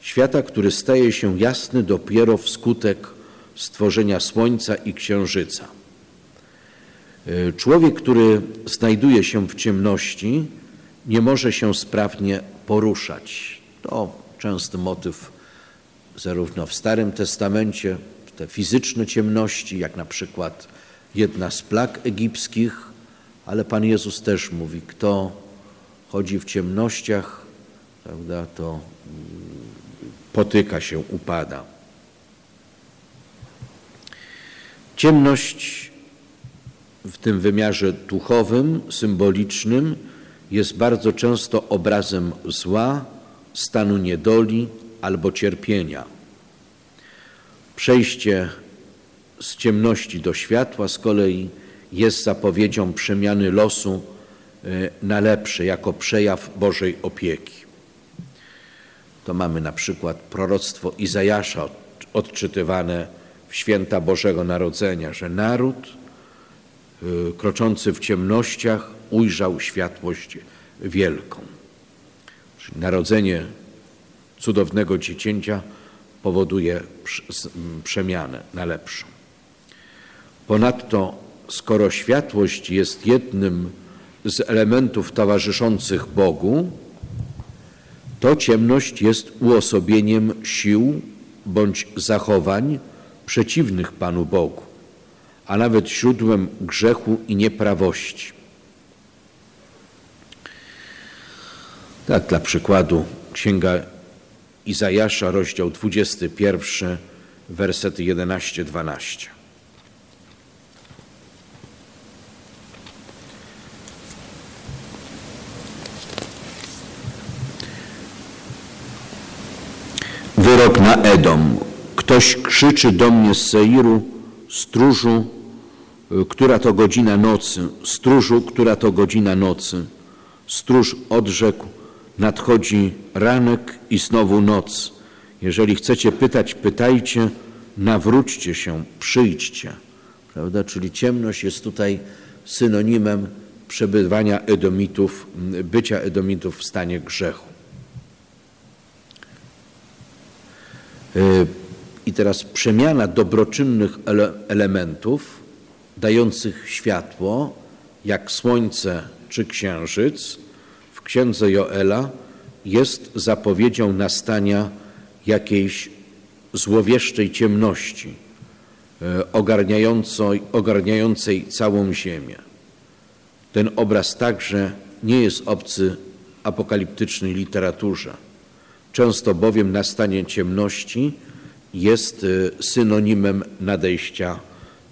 świata, który staje się jasny dopiero wskutek stworzenia Słońca i Księżyca. Y, człowiek, który znajduje się w ciemności, nie może się sprawnie poruszać. To częsty motyw zarówno w Starym Testamencie, te fizyczne ciemności, jak na przykład jedna z plag egipskich, ale Pan Jezus też mówi, kto chodzi w ciemnościach, prawda, to mm, potyka się, upada. Ciemność w tym wymiarze duchowym, symbolicznym jest bardzo często obrazem zła, stanu niedoli, albo cierpienia. Przejście z ciemności do światła z kolei jest zapowiedzią przemiany losu e, na lepsze, jako przejaw Bożej opieki. To mamy na przykład proroctwo Izajasza odczytywane święta Bożego Narodzenia, że naród e, kroczący w ciemnościach ujrzał światłość wielką. Czyli narodzenie cudownego dziecięcia powoduje przemianę na lepszą. Ponadto, skoro światłość jest jednym z elementów towarzyszących Bogu, to ciemność jest uosobieniem sił bądź zachowań przeciwnych Panu Bogu, a nawet źródłem grzechu i nieprawości. Tak dla przykładu Księga Izajasza, rozdział 21, wersety 11-12. Ktoś krzyczy do mnie z Seiru, stróżu, y, która to godzina nocy, stróżu, która to godzina nocy. Stróż odrzekł, nadchodzi ranek i znowu noc. Jeżeli chcecie pytać, pytajcie, nawróćcie się, przyjdźcie. Prawda? Czyli ciemność jest tutaj synonimem przebywania Edomitów, bycia Edomitów w stanie grzechu. I teraz przemiana dobroczynnych ele elementów dających światło, jak słońce czy księżyc, w księdze Joela jest zapowiedzią nastania jakiejś złowieszczej ciemności ogarniającej, ogarniającej całą ziemię. Ten obraz także nie jest obcy apokaliptycznej literaturze. Często bowiem nastanie ciemności jest synonimem nadejścia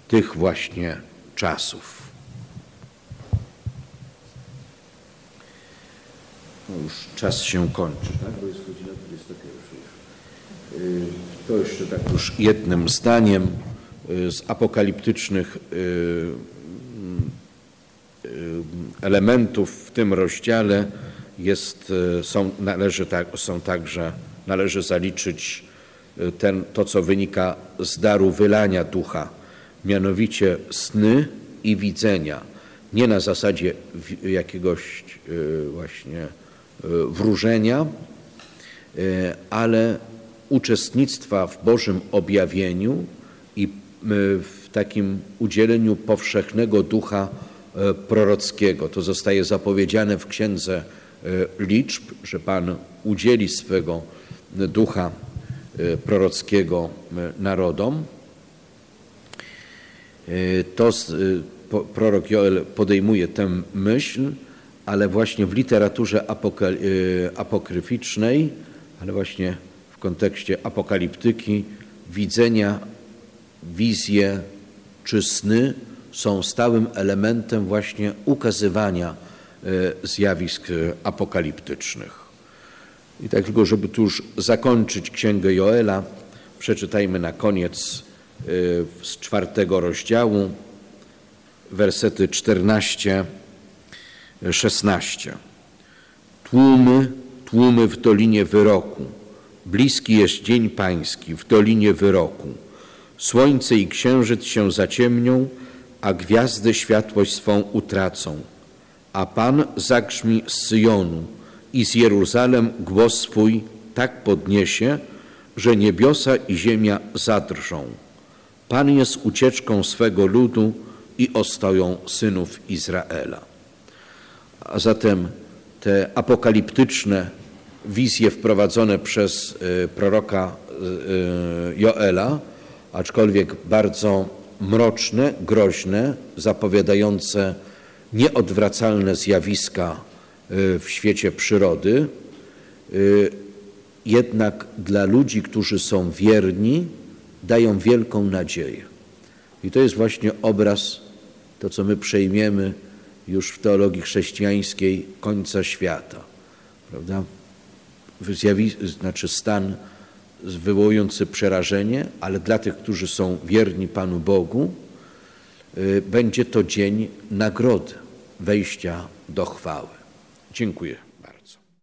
tych właśnie czasów. No już czas się kończy, tak? Bo jest godzina 21. To jeszcze tak już jednym zdaniem z apokaliptycznych elementów w tym rozdziale jest, są, należy, są także, należy zaliczyć ten, to, co wynika z daru wylania ducha, mianowicie sny i widzenia. Nie na zasadzie jakiegoś właśnie wróżenia, ale uczestnictwa w Bożym objawieniu i w takim udzieleniu powszechnego ducha prorockiego. To zostaje zapowiedziane w Księdze Liczb, że Pan udzieli swego ducha prorockiego narodom. To prorok Joel podejmuje tę myśl, ale właśnie w literaturze apokryficznej, ale właśnie w kontekście apokaliptyki, widzenia, wizje czy sny są stałym elementem właśnie ukazywania zjawisk apokaliptycznych. I tak tylko, żeby tu już zakończyć Księgę Joela, przeczytajmy na koniec z czwartego rozdziału, wersety 14, 16. Tłumy, tłumy w dolinie wyroku. Bliski jest dzień pański w dolinie wyroku. Słońce i księżyc się zaciemnią, a gwiazdy światłość swą utracą. A Pan zagrzmi z Syjonu i z Jeruzalem głos swój tak podniesie, że niebiosa i ziemia zadrżą. Pan jest ucieczką swego ludu i ostoją synów Izraela. A zatem te apokaliptyczne wizje wprowadzone przez proroka Joela, aczkolwiek bardzo mroczne, groźne, zapowiadające nieodwracalne zjawiska w świecie przyrody, jednak dla ludzi, którzy są wierni, dają wielką nadzieję. I to jest właśnie obraz, to co my przejmiemy już w teologii chrześcijańskiej końca świata. Prawda? Zjawi, znaczy stan wywołujący przerażenie, ale dla tych, którzy są wierni Panu Bogu, będzie to dzień nagrody, wejścia do chwały. Dziękuję.